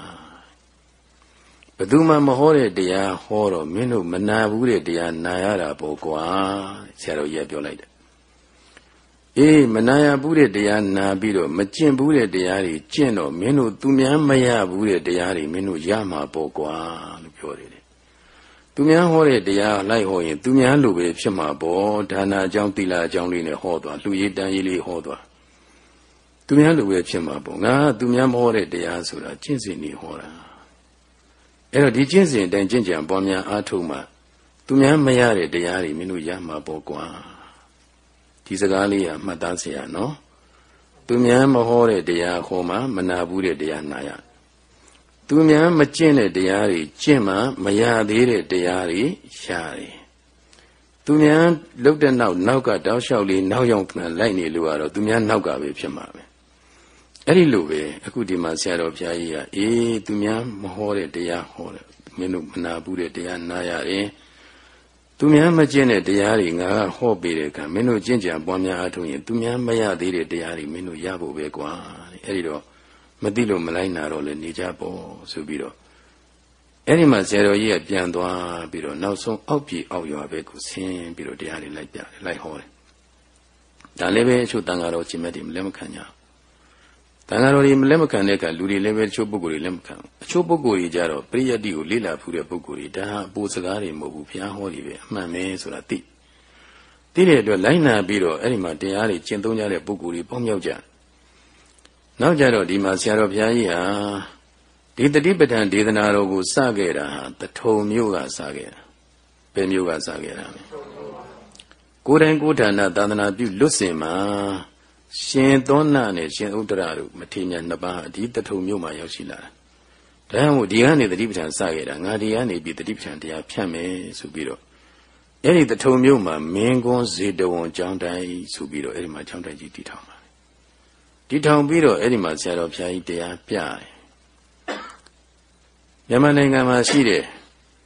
ဘယ်သူမှမဟောတဲ့တရားဟောတော့မင်းတို့မနာဘူးတဲ့တရားနာရတာပေါ့ကွာဆရာတော်ကြီးကပြောလိုက်တယ်အေးမနာရဘူးတဲ့တရားနာပြီးတော့မကျင့်ဘူးတဲ့တရားတွေကျင့်တော့မင်းတို့သူများမရဘူးတဲ့တရားတွေမင်းတို့ရမှာပေါ့ကွာလို့ပြောတယ် သူများဟောတဲ့တရားလိုက်ဟောရင်သူများလိုပဲဖြစ်မှာပေါ့ဒါနာအကြောင်းသီလအကြောင်းလေးနဲ့ဟောသွားလူရည်တန်ရည်လေးဟောသွားသူများလိုပဲဖြစ်မှာပေါ့ငါသူများမဟောတဲ့တရားဆိုတာကျင့်စဉ်နေဟောတာအဲ့တော့ဒီကျင့်စဉ်အတိုင်းကျင့်ကြံပွားများအားထုတ်မှသူများမရတဲ့တရားတွေမင်းတို့ရမှာပေါ့ကွာဒီစကားလေးကမှတ်သားစရာနော်သူများမဟောတဲ့တရားဟောမှမနာဘူးတဲ့တရားနာရ သူများမကျင့်တဲ့တရားတွေကျင့်မှမရသေးတဲ့တရားတွေရတယ်သူများလုတ်တဲ့နောက်နောက်ကတောက်လျှောက်လေးနောက်ရောက်ပြန်လိုက်နေလို့ကတော့သူများနောက်ကပဲဖြစ်မှာပဲအဲ့ဒီလိုပဲအခုဒီမှာဆရာတော်ဘုရားကြီးကအေးသူများမဟောတဲ့တရားဟောတယ်မင်းတို့မနာဘူးတဲ့တရားနာရတယ်သူများမကျင့်တဲ့တရားတွေငါကဟောပေးတဲ့အခါမင်းတို့ကျင့်ကြံပွားများအားထုတ်ရင်သူများမရသေးတဲ့တရားတွေမင်းတို့ရဖို့ပဲကွာအဲ့ဒီတော့ မသိလို့မလိုက်နာတော့လေနေကြပေါ့ဆိုပြီးတော့အဲ့ဒီမှာဇေတော်ကြီးကပြန်သွားပြီးတော့နောက်ဆုံးအောက်ပြည်အောက်ရွာပဲကိုဆင်းပြီးတော့တရားတွေလိုက်ပြတယ်လိုက်ဟောတယ်ဒါလည်းပဲအချို့တန်ဃာတော်ရှင်မတွေမလက်မခံကြတန်ဃာတော်တွေမလက်မခံတဲ့ကလူတွေလည်းပဲတချို့ပုဂ္ဂိုလ်တွေလက်မခံအချို့ပုဂ္ဂိုလ်တွေကြတော့ပရိယတ်တိကိုလေ့လာဖူးတဲ့ပုဂ္ဂိုလ်တွေဒါဟာအပူစကားတွေမဟုတ်ဘူးဘုရားဟောတွေပဲအမှန်ပဲဆိုတာသိသိတဲ့အတွက်လိုက်နာပြီးတော့အဲ့ဒီမှာတရားတွေကျင့်သုံးကြတဲ့ပုဂ္ဂိုလ်တွေပေါင်းမြောက်ကြတယ် နောက်ကြတော့ဒီမှာဆရာတော်ဘုရားကြီးဟာဒီတတိပဋ္ဌာန်ဒေသနာတော်ကိုစခဲ့တာဟာတထုံမြို့ကစခဲ့တာဘယ်မြို့ကစခဲ့တာလဲကိုယ်တိုင်ကိုယ်ဌာနသာသနာပြုလွတ်စင်မှာရှင်သောနာနဲ့ရှင်ဥဒ္ဒရာတို့မထေရနှစ်ပါးဒီတထုံမြို့မှာရောက်ရှိလာတာဒါကြောင့်ဒီကနေတတိပဋ္ဌာန်စခဲ့တာငါဒီကနေပြီးတတိပဋ္ဌာန်တရားဖြတ်မယ်ဆိုပြီးတော့အဲ့ဒီတထုံမြို့မှာမင်းကွန်းဇေတဝန်ကျောင်းတိုင်းဆိုပြီးတော့အဲ့ဒီမှာကျောင်းတိုင်းကြီးတည်ထောင် ဒီထောင်ပြီးတော့အဲ့ဒီမှာဆရာတော်ဘုရားကြီးတရားပြတယ်မြန်မာနိုင်ငံမှာရှိတဲ့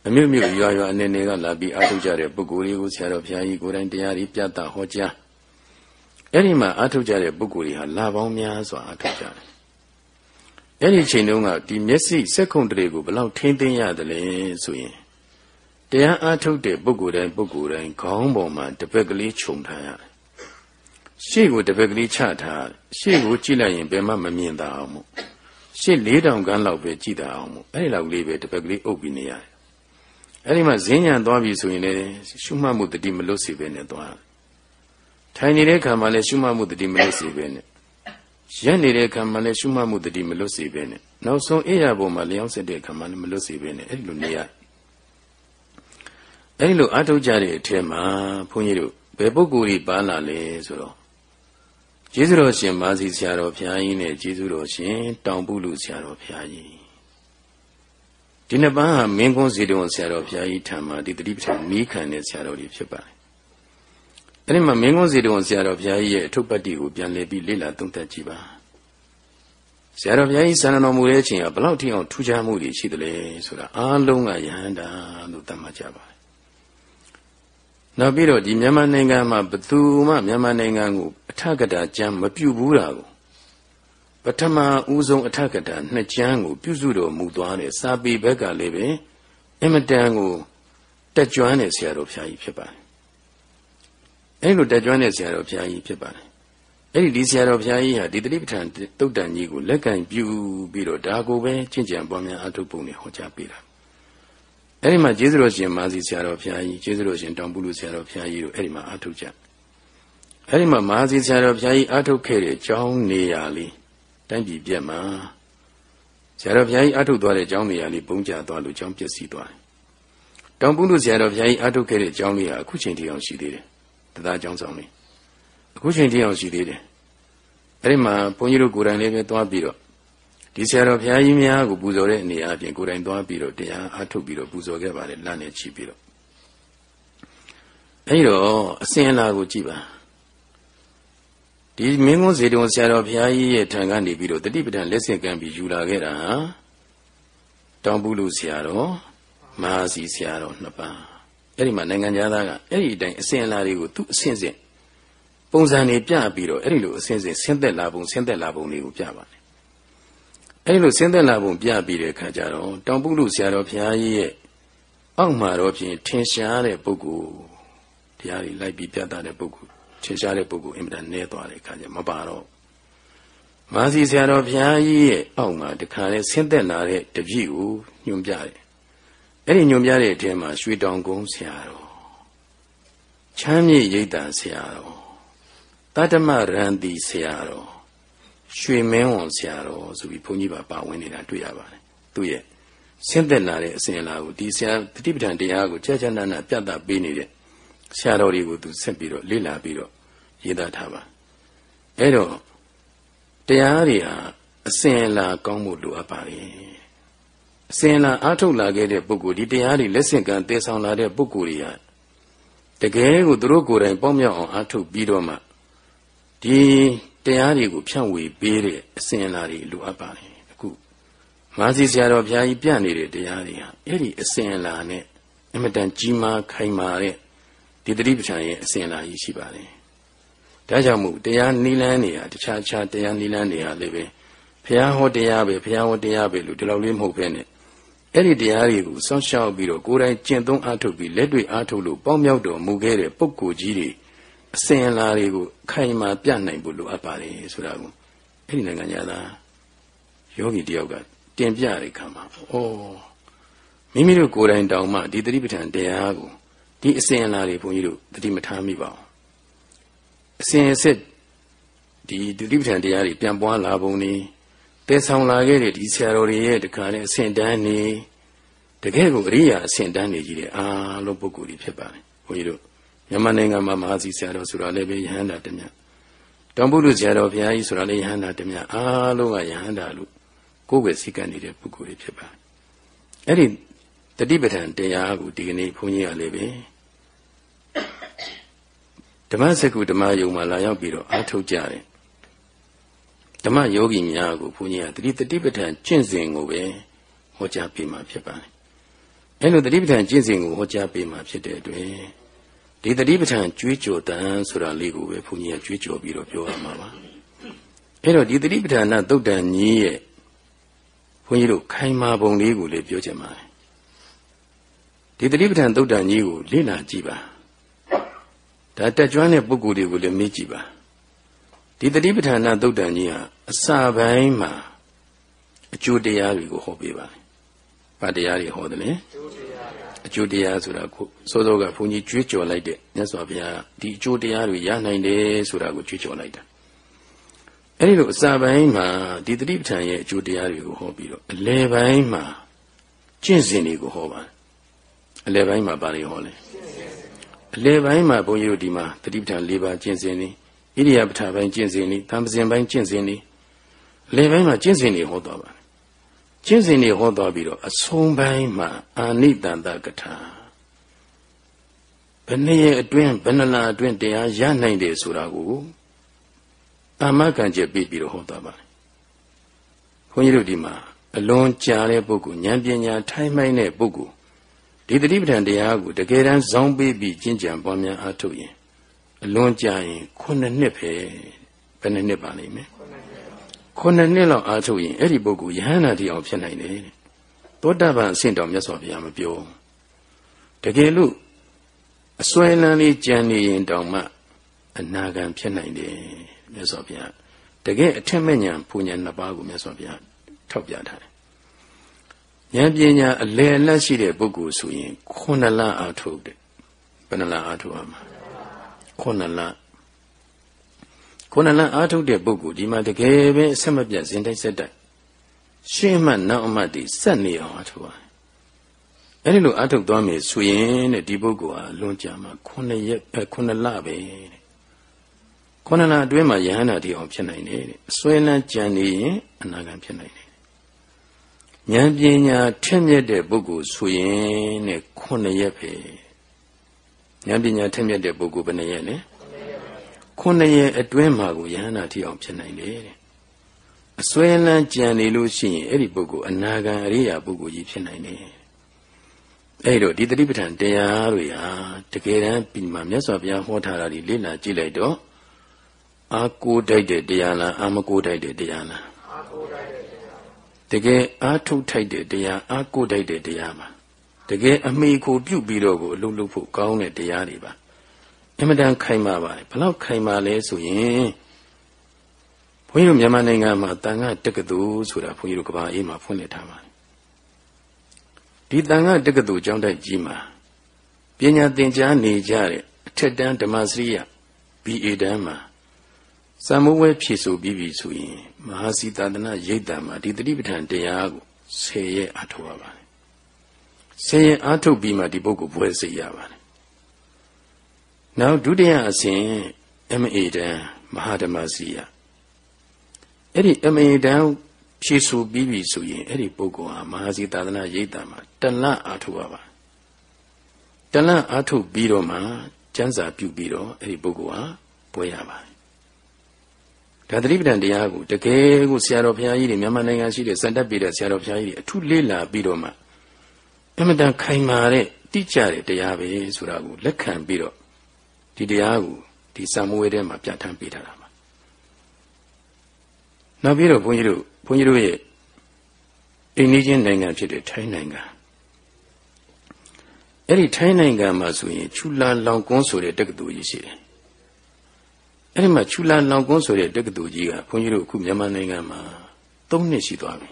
အမျိုးမျိုးရွာရွာအနေနဲ့ကလာပြီးအားထုတ်ကြတဲ့ပုဂ္ဂိုလ်တွေကိုဆရာတော်ဘုရားကြီးကိုယ်တိုင်တရားကြီးပြသဟောကြားအဲ့ဒီမှာအားထုတ်ကြတဲ့ပုဂ္ဂိုလ်တွေဟာလာပေါင်းများစွာအားထုတ်ကြတယ်အဲ့ဒီချိန်တုန်းကဒီမျက်စိစက်ခုံတရေကိုဘယ်လောက်ထိမ့်သိမ်းရတယ်လဲဆိုရင်တရားအားထုတ်တဲ့ပုဂ္ဂိုလ်တိုင်းပုဂ္ဂိုလ်တိုင်းခေါင်းပေါ်မှာတပက်ကလေးခြုံထားရတယ် ရှေ့ကိုတပက်ကလေးချထားရှေ့ကိုကြည့်လိုက်ရင်ဘယ်မှမမြင်တာအောင်မို့ရှေ့၄တောင်ကန်းလောက်ပဲကြည့်တာအောင်မို့အဲ့ဒီလောက်လေးပဲတပက်ကလေးအုပ်ပြီးနေရတယ်အဲ့ဒီမှာဈဉ္ညာသွားပြီဆိုရင်လည်းရှုမှတ်မှုတတိမလွတ်စေပဲနဲ့သွားထိုင်နေတဲ့ခံမှာလည်းရှုမှတ်မှုတတိမလွတ်စေပဲနဲ့ရက်နေတဲ့ခံမှာလည်းရှုမှတ်မှုတတိမလွတ်စေပဲနဲ့နောက်ဆုံးအိယာပေါ်မှာလျောင်းစက်တဲ့ခံမှာလည်းမလွတ်စေပဲနဲ့အဲ့ဒီလိုနေရအဲ့ဒီလိုအထုတ်ကြတဲ့အထက်မှာဘုန်းကြီးတို့ဘယ်ပုဂ္ဂိုလ်ကြီးပါလာလဲဆိုတော့ ကျေးဇူးတော်ရှင်မာစီဆရာတော်ဘုရားကြီးနဲ့ကျေးဇူးတော်ရှင်တောင်ပုလူဆရာတော်ဘုရားကြီးဒီနှစ်ပန်းဟာမင်းကွန်းစီတုံဆရာတော်ဘုရားကြီးထံမှာဒီတတိပဋ္ဌာန်နီးခံတဲ့ဆရာတော်ကြီးဖြစ်ပါတယ်။အဲဒီမှာမင်းကွန်းစီတုံဆရာတော်ဘုရားကြီးရဲ့အထုပ်ပတ်တိကိုပြန်လည်ပြီးလေ့လာသုံးသပ်ကြည့်ပါ။ဆရာတော်ဘုရားကြီးဆန္ဒတော်မူတဲ့အချိန်ကဘလောက်ထိအောင်ထူးခြားမှုတွေရှိသလဲဆိုတာအားလုံးကယဟန္တာလို့သတ်မှတ်ကြပါတယ် နောက်ပြီးတော့ဒီမြန်မာနိုင်ငံမှာဘသူမှမြန်မာနိုင်ငံကိုအထက်ကတာကျမ်းမပြုဘူးတာကိုပထမဦးဆုံးအထက်ကတာနှစ်ကျမ်းကို ပြုစုတော်မူသွားတဲ့စာပေဘက်ကလည်းပဲအမတန်ကိုတက်ကြွတဲ့ဆရာတော်ဘုရားကြီးဖြစ်ပါတယ်။အဲလိုတက်ကြွတဲ့ဆရာတော်ဘုရားကြီးဖြစ်ပါတယ်။အဲဒီဒီဆရာတော်ဘုရားကြီးဟာဒီတိပဋ္ဌာန်တုတ်တန်ကြီးကိုလက်ကင်ပြုပြီးတော့ဒါကိုပဲကျင့်ကြံပွားများအထုပ်ပုံနဲ့ဟောကြားပေးတာ အဲ့ဒီမှာကျေးဇူးတော်ရှင်မာစီဆရာတော်ဘုရားကြီးကျေးဇူးတော်ရှင်တောင်ပုလူဆရာတော်ဘုရားကြီးတို့အဲ့ဒီမှာအားထုတ်ကြအဲ့ဒီမှာမာစီဆရာတော်ဘုရားကြီးအားထုတ်ခဲ့တဲ့ကျောင်းနေရာလေးတိုင်းပြည်ပြက်မှာဆရာတော်ဘုရားကြီးအားထုတ်သွားတဲ့ကျောင်းနေရာလေးပုံကြသွားလို့ကျောင်းပျက်စီးသွားတယ်တောင်ပုလူဆရာတော်ဘုရားကြီးအားထုတ်ခဲ့တဲ့ကျောင်းလေးဟာအခုချိန်ထိအောင်ရှိသေးတယ်တရားကျောင်းဆောင်လေးအခုချိန်ထိအောင်ရှိသေးတယ်အဲ့ဒီမှာဘုန်းကြီးတို့ကိုယ်တိုင်လေးပဲသွားပြီးတော့ ဒီဆရာတော်ဘုရားကြီးများကိုပူဇော်တဲ့အနေအချင်းကိုယ်တိုင်သွားပြီးတော့တရားအားထုတ်ပြီးတော့ပူဇော်ခဲ့ပါတယ်လမ်းနဲ့ချီပြီးတော့အဲဒီတော့အစင်အလာကိုကြည့်ပါဒီမင်းကုန်းဇေတုံဆရာတော်ဘုရားကြီးရဲ့ထံကနေပြီးတော့တတိပဋ္ဌာန်လက်ဆင့်ကမ်းပြီးယူလာခဲ့တာဟာတောင်ပုလူဆရာတော်မဟာစီဆရာတော်နှစ်ပါးအဲ့ဒီမှာနိုင်ငံသားကအဲ့ဒီအတိုင်းအစင်အလာတွေကိုသူ့အစင်စင်ပုံစံတွေပြပြီးတော့အဲ့ဒီလိုအစဉ်စဉ်ဆင်းသက်လာပုံဆင်းသက်လာပုံတွေကိုပြပါတယ် အဲ့ဒီလိုဆင်းသက်လာပုံပြပြီးတဲ့အခါကျတော့တောင်ပုလူဆရာတော်ဘုရားကြီးရဲ့အောက်မှာတော့ဖြင့်ထင်ရှားတဲ့ပုဂ္ဂိုလ်တရားတွေလိုက်ပြီးပြသတဲ့ပုဂ္ဂိုလ်ထင်ရှားတဲ့ပုဂ္ဂိုလ်အင်မတန်နည်းသွားတဲ့အခါကျမပါတော့မာစီဆရာတော်ဘုရားကြီးရဲ့အောက်မှာတခါလဲဆင်းသက်လာတဲ့တပည့်ကိုညွှန်ပြတယ်အဲ့ဒီညွှန်ပြတဲ့အထဲမှာရွှေတောင်ကုန်းဆရာတော်ချမ်းမြေရိတ်တန်ဆရာတော်တတ္တမရန်တီဆရာတော် ရွှေမင်းဝန်ဆရာတော်ဆိုပြီးဘုန်းကြီးပါပါဝင်နေတာတွေ့ရပါတယ်သူရဲ့ဆင်းသက်လာတဲ့အစဉ်အလာကိုဒီဆရာတတိပဋ္ဌာန်တရားကိုကြာကြာနာနာပြသပေးနေတဲ့ဆရာတော်တွေကိုသူဆက်ပြီးတော့လေ့လာပြီးတော့ရေးသားထားပါအဲ့တော့တရားတွေဟာအစဉ်အလာကောင်းဖို့လိုအပ်ပါတယ်အစဉ်အလာအားထုတ်လာခဲ့တဲ့ပုဂ္ဂိုလ်ဒီတရားတွေလက်ဆင့်ကမ်းတည်ဆောင်လာတဲ့ပုဂ္ဂိုလ်တွေကတကယ်ကိုသူတို့ကိုယ်တိုင်ပေါက်မြောက်အောင်အားထုတ်ပြီးတော့မှဒီ တရားတွေကိုဖြန့်ဝေပေးတဲ့အစဉ်အလာတွေလိုအပ်ပါတယ်အခုမာစီဆရာတော်ဘုရားကြီးပြနေတဲ့တရားတွေဟာအဲ့ဒီအစဉ်အလာနဲ့အမတန်ကြီးမားခိုင်မာတဲ့ဒီတတိပဋ္ဌာန်ရဲ့အစဉ်အလာကြီးရှိပါတယ်ဒါကြောင့်မို့တရားနိလန်းနေရတခြားခြားတရားနိလန်းနေရလည်းပဲဘုရားဟောတရားပဲဘုရားဟောတရားပဲလို့ဒီလောက်လေးမဟုတ်ပဲနဲ့အဲ့ဒီတရားတွေကိုစောင့်ရှောက်ပြီးတော့ကိုယ်တိုင်ကျင့်သုံးအားထုတ်ပြီးလက်တွေ့အားထုတ်လို့ပေါင်းမြောက်တော်မူခဲ့တဲ့ပုဂ္ဂိုလ်ကြီးတွေ အစဉ်အလာတွေကိုခိုင်မာပြနိုင်ဖို့လိုအပ်ပါတယ်ဆိုတာကိုအဲ့ဒီနိုင်ငံသားယောဂီတယောက်ကတင်ပြတဲ့ခံမှာဩမိမိတို့ကိုယ်တိုင်တောင်မှဒီတတိပဋ္ဌာန်တရားကိုဒီအစဉ်အလာတွေဘုန်းကြီးတို့တတိမထားမိပါဘူးအစဉ်အဆက်ဒီတတိပဋ္ဌာန်တရားတွေပြန်ပွားလာပုံနေတည်ဆောင်လာခဲ့တဲ့ဒီဆရာတော်တွေရဲ့တခါနဲ့အစဉ်တန်းနေတကယ်ကိုအရိယာအစဉ်တန်းနေကြီးတဲ့အားလုံးပုဂ္ဂိုလ်တွေဖြစ်ပါတယ်ဘုန်းကြီးတို့ မြန်မာနိုင်ငံမှာမဟာစီဆရာတော်ဆိုတာလည်းပဲယဟန္တာတမြတောင်ပုလူဆရာတော်ဘုရားကြီးဆိုတာလည်းယဟန္တာတမြအားလုံးကယဟန္တာလို့ကိုယ်ပဲစိတ်ကနေတဲ့ပုဂ္ဂိုလ်တွေဖြစ်ပါတယ်အဲ့ဒီတတိပဋ္ဌာန်တရားကိုဒီကနေ့ဘုန်းကြီးကလည်းပဲဓမ္မစကုဓမ္မယုံမှာလာရောက်ပြီးတော့အားထုတ်ကြတယ်ဓမ္မယောဂီများကိုဘုန်းကြီးကတတိတတိပဋ္ဌာန်ကျင့်စဉ်ကိုပဲဟောကြားပေးမှာဖြစ်ပါတယ်အဲလိုတတိပဋ္ဌာန်ကျင့်စဉ်ကိုဟောကြားပေးမှာဖြစ်တဲ့အတွက် ဒီတတိပဋ္ဌာန်ကြွေးကြော်တန်ဆိုတာလေးကိုပဲဘုန်းကြီးကကြွေးကြော်ပြီးတော့ပြောရမှာပါအဲတော့ဒီတတိပဋ္ဌာန်သုတ်တန်ကြီးရဲ့ဘုန်းကြီးတို့ခိုင်မာပုံလေးကိုလည်းပြောချင်ပါတယ်ဒီတတိပဋ္ဌာန်သုတ်တန်ကြီးကိုလေ့လာကြည့်ပါဒါတက်ကြွတဲ့ပုဂ္ဂိုလ်တွေကိုလည်းမေးကြည့်ပါဒီတတိပဋ္ဌာန်သုတ်တန်ကြီးဟာအစာပိုင်းမှာအကျိုးတရားတွေကိုဟောပေးပါတယ်။ဘာတရားတွေဟောတယ်လဲ။ အကျိုးတရားဆိုတာကိုစောစောကဘုန်းကြီးကြွေးကြော်လိုက်တဲ့မြတ်စွာဘုရားဒီအကျိုးတရားတွေရနိုင်တယ်ဆိုတာကိုကြွေးကြော်လိုက်တာ။အဲဒီလိုအစာပိုင်းမှာဒီတတိပဋ္ဌာန်ရဲ့အကျိုးတရားတွေကိုဟောပြီးတော့အလယ်ပိုင်းမှာကျင့်စဉ်တွေကိုဟောပါတယ်။အလယ်ပိုင်းမှာဘာတွေဟောလဲ။အလယ်ပိုင်းမှာဘုန်းကြီးတို့ဒီမှာတတိပဋ္ဌာန်၄ပါးကျင့်စဉ်နေဣရိယာပဋ္ဌာပိုင်းကျင့်စဉ်နေသံပစဉ်ပိုင်းကျင့်စဉ်နေလေပိုင်းမှာကျင့်စဉ်နေဟောသွားပါတယ် ကျင့်စဉ်နေဟောသွားပြီးတော့အဆုံးပိုင်းမှာအာနိတန္တကထာဘယ်နှစ်ရက်အတွင်းဘယ်နှလအတွင်းတရားရနိုင်တယ်ဆိုတာကိုတာမကံကျက်ပြီးပြီးတော့ဟောသွားပါတယ်ခွန်ကြီးတို့ဒီမှာအလွန်ကြာတဲ့ပုဂ္ဂိုလ်ဉာဏ်ပညာထိုင်းမိုင်းတဲ့ပုဂ္ဂိုလ်ဒီတတိပဋ္ဌာန်တရားကိုတကယ်တမ်းဇောင်းပေးပြီးကျင့်ကြံပွားများအားထုတ်ရင်အလွန်ကြာရင်ခုနှစ်နှစ်ပဲဘယ်နှစ်နှစ်ပါလိမ့်မယ် ခုနှစ်နှစ်လောက်အားထုတ်ရင်အဲ့ဒီပုဂ္ဂိုလ်ယဟန္တာတိအောင်ဖြစ်နိုင်တယ်သောတာပန်အဆင့်တော်မြတ်စွာဘုရားမပြောတကယ်လို့အစွဲလန်းလေးကြံနေရင်တောင်မှအနာဂံဖြစ်နိုင်တယ်မြတ်စွာဘုရားတကယ်အထက်မဲ့ညာပူညာနှစ်ပါးကိုမြတ်စွာဘုရားထောက်ပြထားတယ်ဉာဏ်ပညာအလယ်အလတ်ရှိတဲ့ပုဂ္ဂိုလ်ဆိုရင်ခုနှစ်လအားထုတ်တယ်ဘယ်နှလအားထုတ်ရမှာခုနှစ်လ ခုနှစ်လအားထုတ်တဲ့ပုဂ္ဂိုလ်ဒီမှာတကယ်ပဲအဆက်မပြတ်ဇင်တိုက်ဆက်တိုက်ရှင်းမှနောက်အမှတ်ဒီစက်နေအောင်အားထုတ်ပါအဲ့ဒီလိုအားထုတ်သွားမယ်ဆိုရင်တဲ့ဒီပုဂ္ဂိုလ်ဟာလွန်ကြမှာခုနှစ်ရက်ခုနှစ်လပဲတဲ့ခုနှစ်လအတွင်းမှာယဟန္တာတိအောင်ဖြစ်နိုင်တယ်တဲ့အစွဲလန်းကြံနေရင်အနာဂံဖြစ်နိုင်တယ်ဉာဏ်ပညာထက်မြက်တဲ့ပုဂ္ဂိုလ်ဆိုရင်တဲ့ခုနှစ်ရက်ပဲဉာဏ်ပညာထက်မြက်တဲ့ပုဂ္ဂိုလ်ဘယ်နှရက်လဲ ခုနှစ်ရက်အတွင်းမှာကိုယဟန္တာတိအောင်ဖြစ်နိုင်တယ်တဲ့အစွဲလန်းကြံနေလို့ရှိရင်အဲ့ဒီပုဂ္ဂိုလ်အနာဂံအရိယာပုဂ္ဂိုလ်ကြီးဖြစ်နိုင်တယ်အဲ့တော့ဒီတတိပဋ္ဌာန်တရားတွေဟာတကယ်တမ်းပြီးမှမြတ်စွာဘုရားဟောထားတာဒီလေ့လာကြည့်လိုက်တော့အာကိုတိုက်တဲ့တရားလားအာမကိုတိုက်တဲ့တရားလားအာကိုတိုက်တဲ့တရားတကယ်အာထုတ်ထိုက်တဲ့တရားအာကိုတိုက်တဲ့တရားပါတကယ်အမိကိုပြုတ်ပြီးတော့ကိုအလုပ်လုပ်ဖို့ကောင်းတဲ့တရားတွေပါ အင်မတန်ခိုင်မာပါတယ်ဘလောက်ခိုင်မာလဲဆိုရင်ဘုန်းကြီးတို့မြန်မာနိုင်ငံမှာတန်ခါတက္ကသိုလ်ဆိုတာဘုန်းကြီးတို့ကဘာအေးမှာဖွင့်လှစ်ထားပါတယ်ဒီတန်ခါတက္ကသိုလ်ကျောင်းတိုက်ကြီးမှာပညာသင်ကြားနေကြတဲ့အထက်တန်းဓမ္မစရိယ BA တန်းမှာစံမိုးဝဲဖြည့်ဆိုပြီးပြီဆိုရင်မဟာစီသာသနာရိပ်တံမှာဒီတတိပဋ္ဌာန်တရားကိုဆယ်ရက်အထောက်ရပါတယ်ဆယ်ရက်အထုတ်ပြီးမှဒီပုဂ္ဂိုလ်ဘွဲစိတ်ရပါတယ် နောက်ဒုတိယအဆင့် MA တန်းမဟာဓမ္မစီယအဲ့ဒီ MA တန်းဖြည့်ဆိုပြီးပြီဆိုရင်အဲ့ဒီပုဂ္ဂိုလ်ဟာမဟာစီသာသနာရိပ်တံမှာတလန့်အထုတ်ရပါတလန့်အထုတ်ပြီးတော့မှကျမ်းစာပြုပြီးတော့အဲ့ဒီပုဂ္ဂိုလ်ဟာပွဲရပါတယ်ဒါသတိပဋ္ဌာန်တရားကိုတကယ်ကိုဆရာတော်ဘုရားကြီးတွေမြန်မာနိုင်ငံရှိတဲ့စံတက်ပြည်တဲ့ဆရာတော်ဘုရားကြီးတွေအထုလေးလာပြီးတော့မှအမှန်တန်ခိုင်မာတဲ့တိကျတဲ့တရားပဲဆိုတာကိုလက်ခံပြီးတော့ ဒီတရားကိုဒီစံမွေးထဲမှာပြဋ္ဌာန်းပေးထားတာပါနောက်ပြီးတော့ဘုန်းကြီးတို့ဘုန်းကြီးတို့ရဲ့အိန္ဒိချင်းနိုင်ငံဖြစ်တဲ့ထိုင်းနိုင်ငံအဲ့ဒီထိုင်းနိုင်ငံမှာဆိုရင်ချူလာလောင်ကွန်းဆိုတဲ့တက္ကသိုလ်ကြီးရှိတယ်အဲ့ဒီမှာချူလာလောင်ကွန်းဆိုတဲ့တက္ကသိုလ်ကြီးကဘုန်းကြီးတို့အခုမြန်မာနိုင်ငံမှာ၃နှစ်ရှိသွားပြီ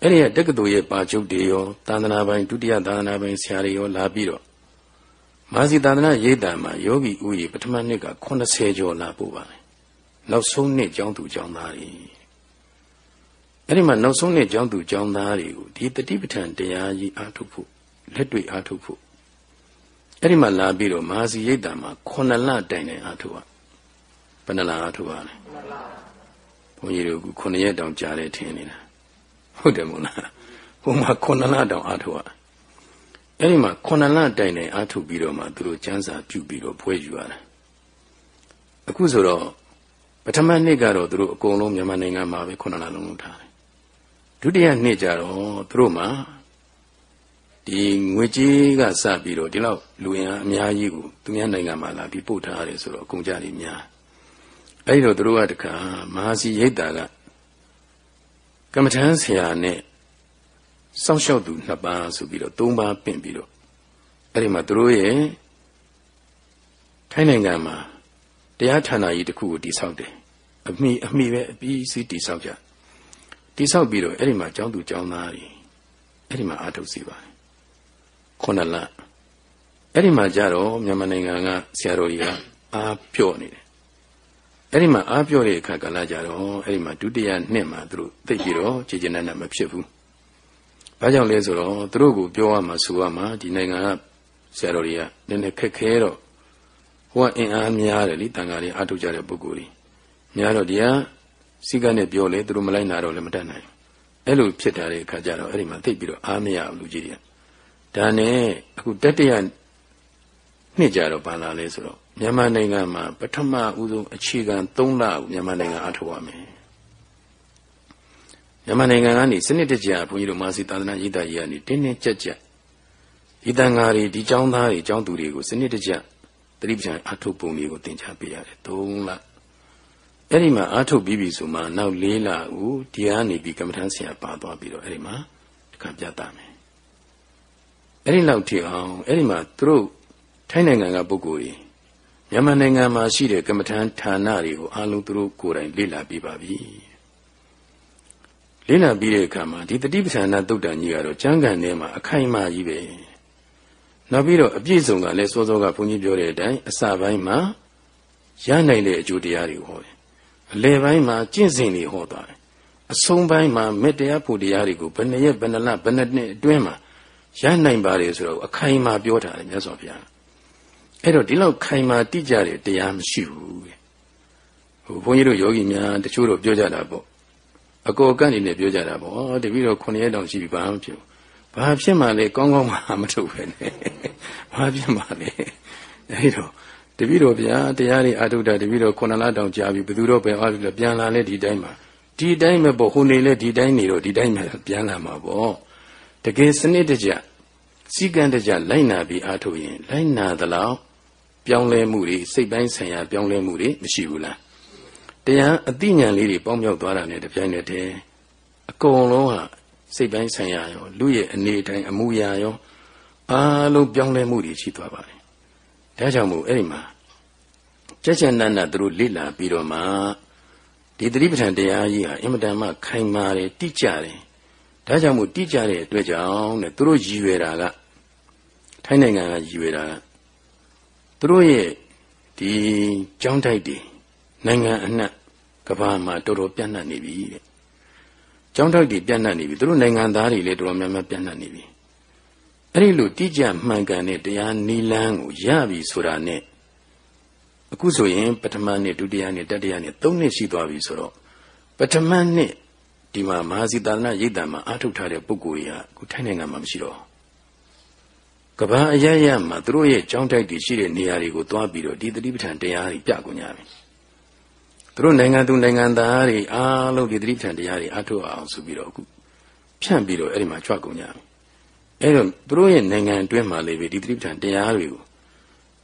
အဲ့ဒီကတက္ကသိုလ်ရဲ့ပါချုပ်တွေရောသာသနာပိုင်ဒုတိယသာသနာပိုင်ဆရာတွေရောလာပြီးတော့ မာစီသာသနာရိပ်တာမှာယောဂီဥယျပထမနှစ်က80ကျော်လာပို့ပါတယ်နောက်ဆုံးနှစ်ကျောင်းသူကျောင်းသားတွေအဲ့ဒီမှာနောက်ဆုံးနှစ်ကျောင်းသူကျောင်းသားတွေကိုဒီတတိပဋ္ဌာန်တရားကြီးအားထုတ်ဖို့လက်တွေ့အားထုတ်ဖို့အဲ့ဒီမှာလာပြီးတော့မာစီရိပ်တာမှာ9လတိုင်တိုင်အားထုတ်ရဘယ်နှလားအားထုတ်ရလဲဘုန်းကြီးတို့က9ရက်တောင်ကြာတယ်ထင်နေတာဟုတ်တယ်မို့လားဟိုမှာ9လတောင်အားထုတ်ရ အဲ့ဒီမှာ9လတိုင်တိုင်အားထုတ်ပြီးတော့မှသူတို့ကျမ်းစာပြုပြီးတော့ဖွဲယူရတယ်အခုဆိုတော့ပထမနှစ်ကတော့သူတို့အကုန်လုံးမြန်မာနိုင်ငံမှာပဲ9လလုံးလုံးထားတယ်ဒုတိယနှစ်ကျတော့သူတို့မှာဒီငွေကြေးကစပြီးတော့ဒီလောက်လူရန်အများကြီးကိုသူများနိုင်ငံမှာလာပြီးပို့ထားရတယ်ဆိုတော့အကုန်ကြနေများအဲ့ဒီတော့သူတို့ကတခါမဟာစီရိတ်တာကကမ္မထမ်းဆရာနဲ့ စောင့်ရှောက်သူနှစ်ပါးဆိုပြီးတော့သုံးပါးပင့်ပြီးတော့အဲ့ဒီမှာသူတို့ရဲ့ထိုင်းနိုင်ငံမှာတရားဌာနကြီးတစ်ခုကိုတည်ဆောက်တယ်အမိအမိပဲအပြီးစီးတည်ဆောက်ကြတည်ဆောက်ပြီးတော့အဲ့ဒီမှာကျောင်းသူကျောင်းသားတွေအဲ့ဒီမှာအာထုတ်စီပါတယ်ခုနှစ်လအဲ့ဒီမှာကြတော့မြန်မာနိုင်ငံကဆရာတော်ကြီးကအားပြော့နေတယ်အဲ့ဒီမှာအားပြော့တဲ့အခါကလည်းကြတော့အဲ့ဒီမှာဒုတိယနှစ်မှာသူတို့သိပြီးတော့ခြေချင်နဲ့မဖြစ်ဘူး ဘာကြောင့်လဲဆိုတော့သူတို့ကိုပြောရမှာဆိုရမှာဒီနိုင်ငံကဆရာတော်တွေကနည်းနည်းခက်ခဲတော့ဟိုကအင်အားများတယ်လေတန်ဃာတွေအားထုတ်ကြတဲ့ပုဂ္ဂိုလ်တွေများတော့ဒီကစိကနဲ့ပြောလေသူတို့မလိုက်နာတော့လည်းမတတ်နိုင်အဲ့လိုဖြစ်တာတဲ့အခါကျတော့အဲ့ဒီမှာသိပြီးတော့အားမရဘူးလူကြီးတွေကဒါနဲ့အခုတတရနှစ်ကြတော့ဘာလာလဲဆိုတော့မြန်မာနိုင်ငံမှာပထမဦးဆုံးအခြေခံ၃လကိုမြန်မာနိုင်ငံအထောက်ရမယ် မြန်မာနိုင်ငံကနေစနစ်တကျဘုန်းကြီးတို့မာစီသာသနာရေးသားကြီးကနေတင်းတင်းကြပ်ကြပ်ဒီတန်ဃာတွေဒီကျောင်းသားတွေကျောင်းသူတွေကိုစနစ်တကျတတိပ္ပံအထုပ်ပုံတွေကိုသင်ကြားပေးရတယ်၃လအဲ့ဒီမှာအထုပ်ပြီးပြီဆိုမှနောက်၄လကိုဒီကနေပြီးကမ္မထမ်းဆရာပါသွားပြီးတော့အဲ့ဒီမှာတခါပြတာမယ်အဲ့ဒီလောက်ထိအောင်အဲ့ဒီမှာသူတို့ထိုင်းနိုင်ငံကပုဂ္ဂိုလ်ကြီးမြန်မာနိုင်ငံမှာရှိတဲ့ကမ္မထမ်းဌာနတွေကိုအားလုံးသူတို့ကိုယ်တိုင်လေ့လာပြီးပါပြီ လေ့လာပြီးတဲ့အခါမှာဒီတတိပဌာနာသုတ်တန်ကြီးကတော့ကျမ်းဂန်ထဲမှာအခိုင်အမာကြီးပဲနောက်ပြီးတော့အပြည့်စုံကလည်းစောစောကဘုန်းကြီးပြောတဲ့အတိုင်းအစပိုင်းမှာရနိုင်တဲ့အကျိုးတရားတွေဟောတယ်အလယ်ပိုင်းမှာကျင့်စဉ်တွေဟောသွားတယ်အဆုံးပိုင်းမှာမေတ္တရားဖို့တရားတွေကိုဘယ်နှရက်ဘယ်နှလဘယ်နှနှစ်အတွင်းမှာရနိုင်ပါတယ်ဆိုတော့အခိုင်အမာပြောထားတယ်မြတ်စွာဘုရားအဲ့တော့ဒီလောက်ခိုင်မာတိကြတဲ့တရားမရှိဘူးတဲ့ဟိုဘုန်းကြီးတို့ယောဂီများတချို့တော့ပြောကြတာပေါ့ အကောကန့်နေနဲ့ပြောကြတာပေါ့တပည့်တော်9ရက်တောင်ရှိပြီဘာမှမဖြစ်ဘူးဘာဖြစ်မှလဲကောင်းကောင်းမှမထုတ်ပဲနဲ့ဘာဖြစ်မှလဲအဲ့တော့တပည့်တော်ဗျာတရားတွေအထုတာတပည့်တော်9လတောင်ကြာပြီဘယ်သူတော့ပဲအားလို့ပြန်လာလဲဒီတိုင်းမှာဒီတိုင်းပဲပေါ့ဟိုနေလဲဒီတိုင်းနေတော့ဒီတိုင်းပဲပြန်လာမှာပေါ့တကယ်စနစ်တကျစီကံတကျလိုက်နာပြီးအားထုတ်ရင် လိုက်နာသလောက်ပြောင်းလဲမှုတွေစိတ်ပိုင်းဆိုင်ရာပြောင်းလဲမှုတွေမရှိဘူးလား တရားအသိဉာဏ်လေးတွေပေါင်းမြောက်သွားတာနဲ့တပြိုင်နက်တည်းအကုန်လုံးဟာစိတ်ပိုင်းဆိုင်ရာရောလူရဲ့အနေတိုင်းအမှုရာရောအားလုံးပြောင်းလဲမှုတွေရှိသွားပါတယ်ဒါကြောင့်မို့အဲ့ဒီမှာကြက်ကြက်နတ်နတ်သူတို့လိလာပြီးတော့မှဒီသတိပဋ္ဌာန်တရားကြီးဟာအင်မတန်မှခိုင်မာတယ်တိကျတယ်ဒါကြောင့်မို့တိကျတဲ့အတွက်ကြောင့်တဲ့သူတို့ရည်ရွယ်တာကထိုင်းနိုင်ငံကရည်ရွယ်တာကသူတို့ရဲ့ဒီကြောင်းတိုက်တွေ နိုင်ငံအနှံ့ကဘာမှာတော်တော်ပြန့်နှံ့နေပြီတဲ့ကြောင်းတိုက်တွေပြန့်နှံ့နေပြီသူတို့နိုင်ငံသားတွေလည်းတော်တော်များများပြန့်နှံ့နေပြီအဲ့ဒီလိုတိကျမှန်ကန်တဲ့တရားနီလန်းကိုရပြီဆိုတာနဲ့အခုဆိုရင်ပထမနှစ်ဒုတိယနှစ်တတိယနှစ်သုံးနှစ်ရှိသွားပြီဆိုတော့ပထမနှစ်ဒီမှာမဟာစီတာနာရိတ်တံမှာအာထုတ်ထားတဲ့ပုဂ္ဂိုလ်တွေကအခုထိုင်းနိုင်ငံမှာမရှိတော့ကဘာအရရမှာသူတို့ရဲ့ကြောင်းတိုက်တွေရှိတဲ့နေရာတွေကိုသွားပြီးတော့ဒီတတိပဋ္ဌာန်တရားတွေပြကုန်ကြပြီ သူတို့နိုင်ငံသူနိုင်ငံသားတွေအားလုံးဒီတတိပဋ္ဌာန်တရားတွေအာထုတ်အောင်ဆိုပြီးတော့အခုဖြန့်ပြီးတော့အဲ့ဒီမှာကြွကုန်ကြပြီအဲ့တော့သူတို့ရဲ့နိုင်ငံအတွင်းမှာလည်းပဲဒီတတိပဋ္ဌာန်တရားတွေကို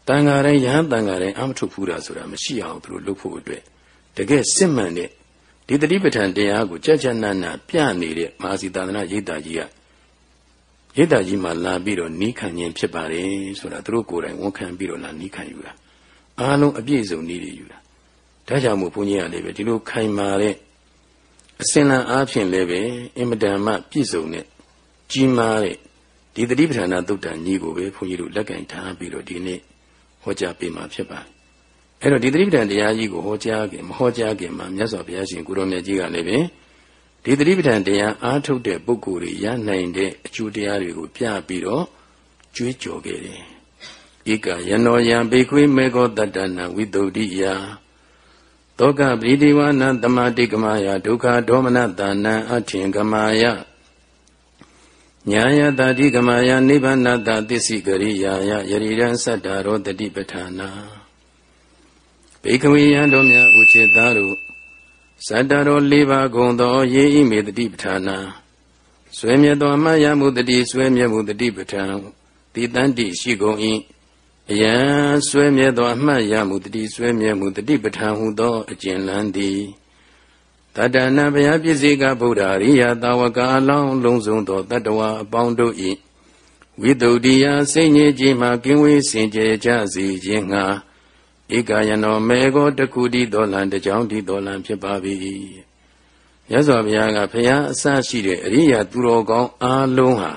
တန်ဃာတိုင်းယဟန်တန်ဃာတိုင်းအမထုတ်ဘူးတာဆိုတာမရှိအောင်သူတို့လုပ်ဖို့အတွက်တကယ်စစ်မှန်တဲ့ဒီတတိပဋ္ဌာန်တရားကိုကြက်ကြက်နတ်နတ်ပြနေတဲ့မဟာစီသာသနာရိပ်တာကြီးကရိပ်တာကြီးမှလာပြီးတော့နီးခံခြင်းဖြစ်ပါတယ်ဆိုတာသူတို့ကိုယ်တိုင်ဝန်ခံပြီးတော့လာနီးခံယူတာအားလုံးအပြည့်စုံနီးတွေယူတာ ဒါကြောင့်မို့ဘုန်းကြီးကလည်းပဲဒီလိုခိုင်မာတဲ့အစင်လံအားဖြင့်လည်းပဲအင်မတန်မှပြည့်စုံတဲ့ကြီးမားတဲ့ဒီတတိပဋ္ဌာန်သုတ်တန်ကြီးကိုပဲဘုန်းကြီးတို့လက်ကင်ထားပြီးတော့ဒီနေ့ဟောကြားပေးမှာဖြစ်ပါတယ်အဲ့တော့ဒီသတိပဋ္ဌာန်တရားကြီးကိုဟောကြားခင်မဟောကြားခင်မှာမြတ်စွာဘုရားရှင်ကိုရောမြတ်ကြီးကလည်းပဲဒီသတိပဋ္ဌာန်တရားအားထုတ်တဲ့ပုဂ္ဂိုလ်တွေရနိုင်တဲ့အကျိုးတရားတွေကိုပြပြီးတော့ကြွေးကြော်ခဲ့တယ်ဧကယနောယံဘေခွေမေဃောတတ္တနာဝိတုဒ္ဓိယ သောကပရိဒီဝနာတမတိကမာယဒုက္ခဒေါမနတာနံအထင်ကမာယညာယတာတိကမာယနိဗ္ဗာနတသစ္စိကရိယာယယရိရန်သတ္တရောတတိပဋ္ဌာနာဘေကဝေယံတို့မြတ်ဥจิตသားတို့ဇတ္တရော၄ပါးဂုံသောယေဤမေတတိပဋ္ဌာနာဆွေမြတ်သောအမယမှုတတိဆွေမြတ်မှုတတိပဋ္ဌာန်တိတန်တိရှိကုန်၏ အယံဆွေမြတ်သောအမှတ်ရမှုတတိဆွေမြတ်မှုတတိပဋ္ဌာန်ဟုသောအကျဉ်းလန်းသည်တတ္တနာဘုရားပစ္စည်းကဗုဒ္ဓရိယတာဝကအလောင်းလုံးစုံသောတတ္တဝါအပေါင်းတို့၏ဝိတုဒ္ဓိယစိတ်ငြိခြင်းမှကင်းဝေးစင်ကြယ်ကြစေခြင်းငှာဧကယနောမေကိုတခုတည်းတော်လံတကြောင်တည်းတော်လံဖြစ်ပါ၏ရသော်ဘုရားကဘုရားအစရှိတဲ့အရိယာသူတော်ကောင်းအားလုံးဟာ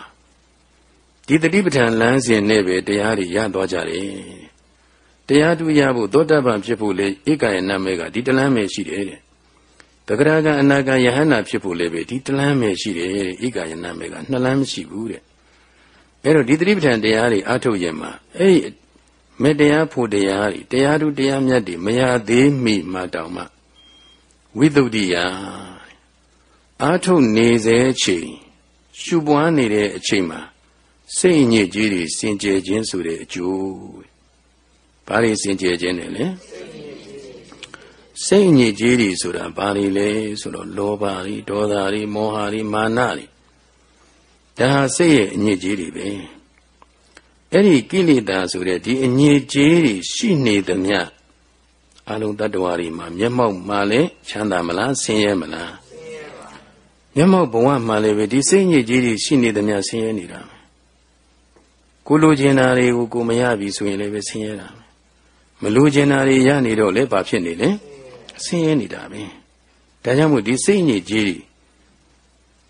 ဒီတတိပဋ္ဌာန်လမ်းစဉ်နဲ့ပဲတရားတွေရသွားကြတယ်တရားတူရဖို့သောတပန်ဖြစ်ဖို့လေဧကယနာမေကဒီတလမ်းပဲရှိတယ်တဲ့တဂရကအနာကယဟန္တာဖြစ်ဖို့လည်းပဲဒီတလမ်းပဲရှိတယ်တဲ့ဧကယနာမေကနှစ်လမ်းမရှိဘူးတဲ့အဲ့တော့ဒီတတိပဋ္ဌာန်တရားတွေအထုတ်ရင်မှာအဲ့ဒီမေတ္တရားဖို့တရားတွေတရားသူတရားမြတ်တွေမရသေးမိမှတောင်မှဝိသုဒ္ဓိယအာထုတ်နေစေချိန်ရှုပွားနေတဲ့အချိန်မှာ စိတ်ညစ်ကြီးတွေစင်ကြယ်ခြင်းဆိုတဲ့အကျိုးဘာတွေစင်ကြယ်ခြင်းလဲလဲစိတ်ညစ်ကြီးတွေဆိုတာဘာတွေလဲဆိုတော့လောဘတွေဒေါသတွေမောဟတွေမာနတွေဒါဟာစိတ်ရဲ့အညစ်အကြေးတွေပဲအဲ့ဒီကိလေသာဆိုတဲ့ဒီအညစ်အကြေးတွေရှိနေသမျှအလုံးတ attva တွေမှာမျက်မှောက်မှာလည်းချမ်းသာမလားဆင်းရဲမလားမျက်မှောက်ဘဝမှာလည်းပဲဒီစိတ်ညစ်ကြေးတွေရှိနေသမျှဆင်းရဲနေတာ ကိုလိုချင်တာတွေကိုကိုမရပြီဆိုရင်လည်းပဲဆင်းရဲတာမလိုချင်တာတွေရနေတော့လည်းဘာဖြစ်နေလဲဆင်းရဲနေတာပဲဒါကြောင့်မို့ဒီစိတ်ညစ်ကြေးတွေ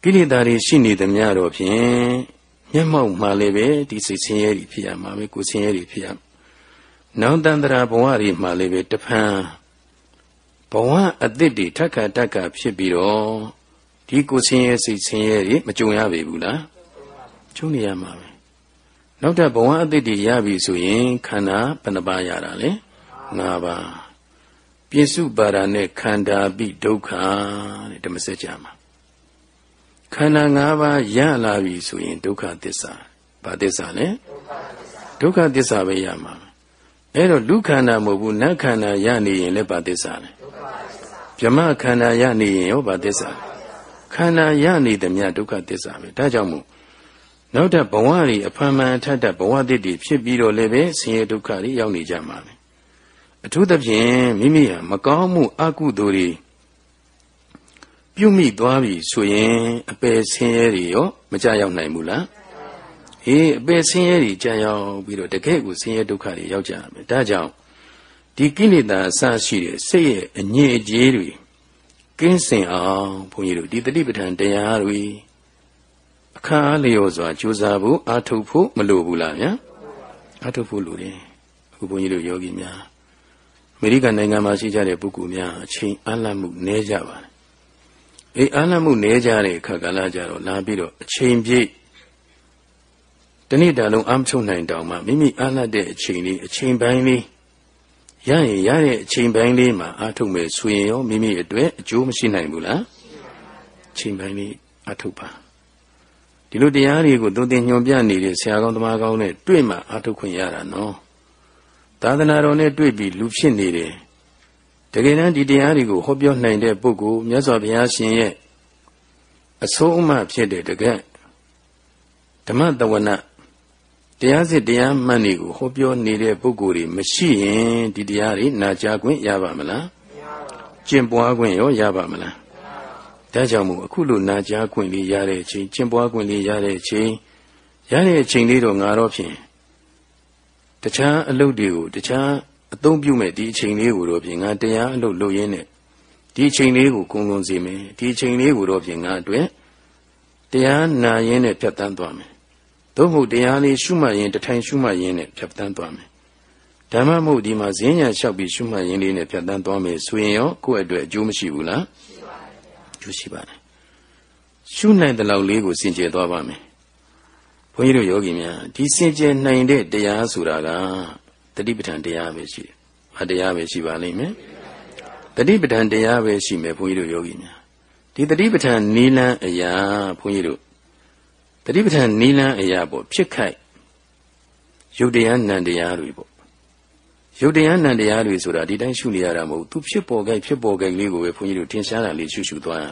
ကိလေသာတွေရှိနေသမျှတော့ဖြင့်မျက်မှောက်မှလည်းပဲဒီစိတ်ဆင်းရဲတွေဖြစ်ရမှာပဲကိုယ်ဆင်းရဲတွေဖြစ်ရနောင်တန္တရာဘဝတွေမှလည်းပဲတဖန်ဘဝအသစ်တွေထက်ခါတက်ခါဖြစ်ပြီးတော့ဒီကိုယ်ဆင်းရဲစိတ်ဆင်းရဲတွေမကြုံရပေဘူးလားကြုံနေရမှာပဲ နောက်ထပ်ဘဝအသစ်တွေရပြီဆိုရင်ခန္ဓာဘယ်နှပါးရတာလဲ၅ပါးပြစ္စုပါဒာနဲ့ခန္ဓာပိဒုက္ခတဲ့ဓမ္မစကြာမှာခန္ဓာ၅ပါးရလာပြီဆိုရင်ဒုက္ခသစ္စာဘာသစ္စာလဲဒုက္ခသစ္စာပဲရမှာအဲ့တော့လူခန္ဓာမဟုတ်ဘူးနတ်ခန္ဓာရနေရင်လည်းဘာသစ္စာလဲဗြဟ္မခန္ဓာရနေရင်ရောဘာသစ္စာခန္ဓာရနေသည်မြဒုက္ခသစ္စာပဲဒါကြောင့်မို့ နောက်ထပ်ဘဝတွေအဖန်မှန်ထပ်ထပ်ဘဝတည်တည်ဖြစ်ပြီးတော့လည်းပဲဆင်းရဲဒုက္ခတွေရောက်နေကြမှာပဲအထူးသဖြင့်မိမိဟာမကောင်းမှုအကုသိုလ်တွေပြုမိသွားပြီဆိုရင်အပယ်ဆင်းရဲတွေရောမကြရောက်နိုင်ဘူးလားအေးအပယ်ဆင်းရဲတွေကြာရောက်ပြီးတော့တကယ့်ကိုဆင်းရဲဒုက္ခတွေရောက်ကြမယ်ဒါကြောင့်ဒီကိလေသာအစရှိတဲ့စိတ်ရဲ့အငြိအကျေးတွေကင်းစင်အောင်ဘုန်းကြီးတို့ဒီတတိပဋ္ဌာန်တရားတွေ အခါလျော်စွာကြိုးစားဖို့အာထုတ်ဖို့မလိုဘူးလားဗျာအာထုတ်ဖို့လိုတယ်အခုဘုန်းကြီးတို့ယောဂီများအမေရိကန်နိုင်ငံမှာရှိကြတဲ့ပုဂ္ဂိုလ်များအချိန်အလတ်မှုနည်းကြပါတယ်အေးအလတ်မှုနည်းကြတဲ့အခါကလာကြတော့လာပြီးတော့အချိန်ပြည့်တနေ့တာလုံးအမချုပ်နိုင်တောင်မှမိမိအလတ်တဲ့အချိန်လေးအချိန်ပိုင်းလေးရရင်ရတဲ့အချိန်ပိုင်းလေးမှာအာထုတ်မယ်ဆိုရင်ရောမိမိအတွက်အကျိုးမရှိနိုင်ဘူးလားအချိန်ပိုင်းလေးအာထုတ်ပါ ဒီလိုတရားတွေကိုသုံးသင်ညွှန်ပြနေတဲ့ဆရာကောင်းသမားကောင်းနဲ့တွေ့မှအာထုတ်ခွင့်ရတာနော်သာသနာတော်နဲ့တွေ့ပြီးလူဖြစ်နေတယ်တကယ်တမ်းဒီတရားတွေကိုဟောပြောနိုင်တဲ့ပုဂ္ဂိုလ်မြတ်စွာဘုရားရှင်ရဲ့အဆုံးအမဖြစ်တဲ့တကယ်ဓမ္မတဝနာတရားစစ်တရားမှန်တွေကိုဟောပြောနေတဲ့ပုဂ္ဂိုလ်တွေမရှိရင်ဒီတရားတွေနာကြားခွင့်ရပါမလားကျင့်ပွားခွင့်ရောရပါမလား ဒါကြောင့်မို့အခုလိုနာကြားခွင့်လေးရတဲ့အချိန်ကျင့်ပွားခွင့်လေးရတဲ့အချိန်ရတဲ့အချိန်လေးတော့ငါတော့ဖြင့်တခြားအလုပ်တွေကိုတခြားအသုံးပြုမဲ့ဒီအချိန်လေးကိုတော့ဖြင့်ငါတရားအလုပ်လုပ်ရင်းနဲ့ဒီအချိန်လေးကိုကုံကုံစီမယ်ဒီအချိန်လေးကိုတော့ဖြင့်ငါအတွက်တရားနာရင်းနဲ့ဖြတ်တန်းသွားမယ်သို့မဟုတ်တရားလေးရှုမှတ်ရင်တထိုင်ရှုမှတ်ရင်နဲ့ဖြတ်တန်းသွားမယ်ဓမ္မမို့ဒီမှာဈဉ္ညာလျှောက်ပြီးရှုမှတ်ရင်လေးနဲ့ဖြတ်တန်းသွားမယ်ဆိုရင်ရောကိုယ့်အတွက်အကျိုးမရှိဘူးလားရှိပါတယ်အ ကျိုးရှိပါတယ်ရှုနိုင်တဲ့လောက်လေးကိုစင်ကြယ်သွားပါမယ်ဘုန်းကြီးတို့ယောဂီများဒီစင်ကြယ်နိုင်တဲ့တရားဆိုတာကတတိပဋ္ဌာန်တရားပဲရှိတယ်။ဘာတရားပဲရှိပါလိမ့်မယ်။တတိပဋ္ဌာန်တရားပဲရှိမယ်ဘုန်းကြီးတို့ယောဂီများဒီတတိပဋ္ဌာန်နီလန်းအရာဘုန်းကြီးတို့တတိပဋ္ဌာန်နီလန်းအရာပေါ့ဖြစ်ခိုက်ယုတ်တရားနံတရားတွေပေါ့ ယုတ်တရားနံတရားတွေဆိုတာဒီတိုင်းရှုနေရတာမဟုတ်သူဖြစ်ပေါ်ခိုက်ဖြစ်ပေါ်ခိုက်လေးကိုပဲဘုန်းကြီးတို့ထင်ရှားတာလေးရှုရှုသွား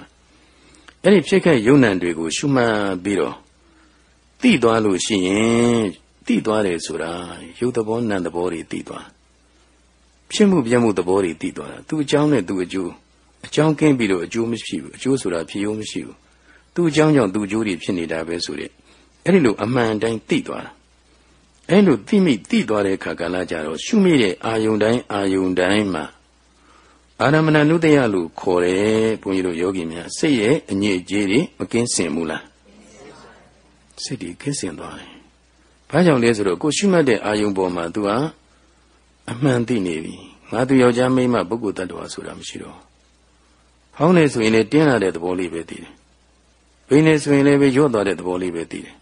အဲ့ဒီဖြစ်ခိုက်ယုတ်နံတွေကိုရှုမှတ်ပြီးတော့သိသွားလို့ရှိရင်သိသွားတယ်ဆိုတာယုတ်သဘောနံသဘောတွေသိသွားဖြစ်မှုပြမှုသဘောတွေသိသွားတာသူအကြောင်းနဲ့သူအကျိုးအကြောင်းကင်းပြီးတော့အကျိုးမရှိဘူးအကျိုးဆိုတာဖြစ်ရုံမရှိဘူးသူ့အကြောင်းကြောင့်သူ့အကျိုးတွေဖြစ်နေတာပဲဆိုတဲ့အဲ့ဒီလိုအမှန်တိုင်းသိသွားတာ အဲ့လိုသိမိသိသွားတဲ့အခါကလည်းကြတော့ရှုမိတဲ့အာယုန်တိုင်းအာယုန်တိုင်းမှာအာရမဏနုတယလို့ခေါ်တယ်ဘုန်းကြီးတို့ယောဂီများစိတ်ရဲ့အညစ်အကြေးတွေမကင်းစင်ဘူးလားစိတ်တွေကင်းစင်သွားတယ်ဘာကြောင့်လဲဆိုတော့ကိုရှုမှတ်တဲ့အာယုန်ပေါ်မှာ तू ဟာအမှန်သိနေပြီငါသူယောက်ျားမိန်းမပုဂ္ဂိုလ်တ attva ဆိုတာမရှိတော့ဟောင်းနေဆိုရင်လည်းတင်းလာတဲ့သဘောလေးပဲသိတယ်ဘိနေဆိုရင်လည်းပဲရော့သွားတဲ့သဘောလေးပဲသိတယ်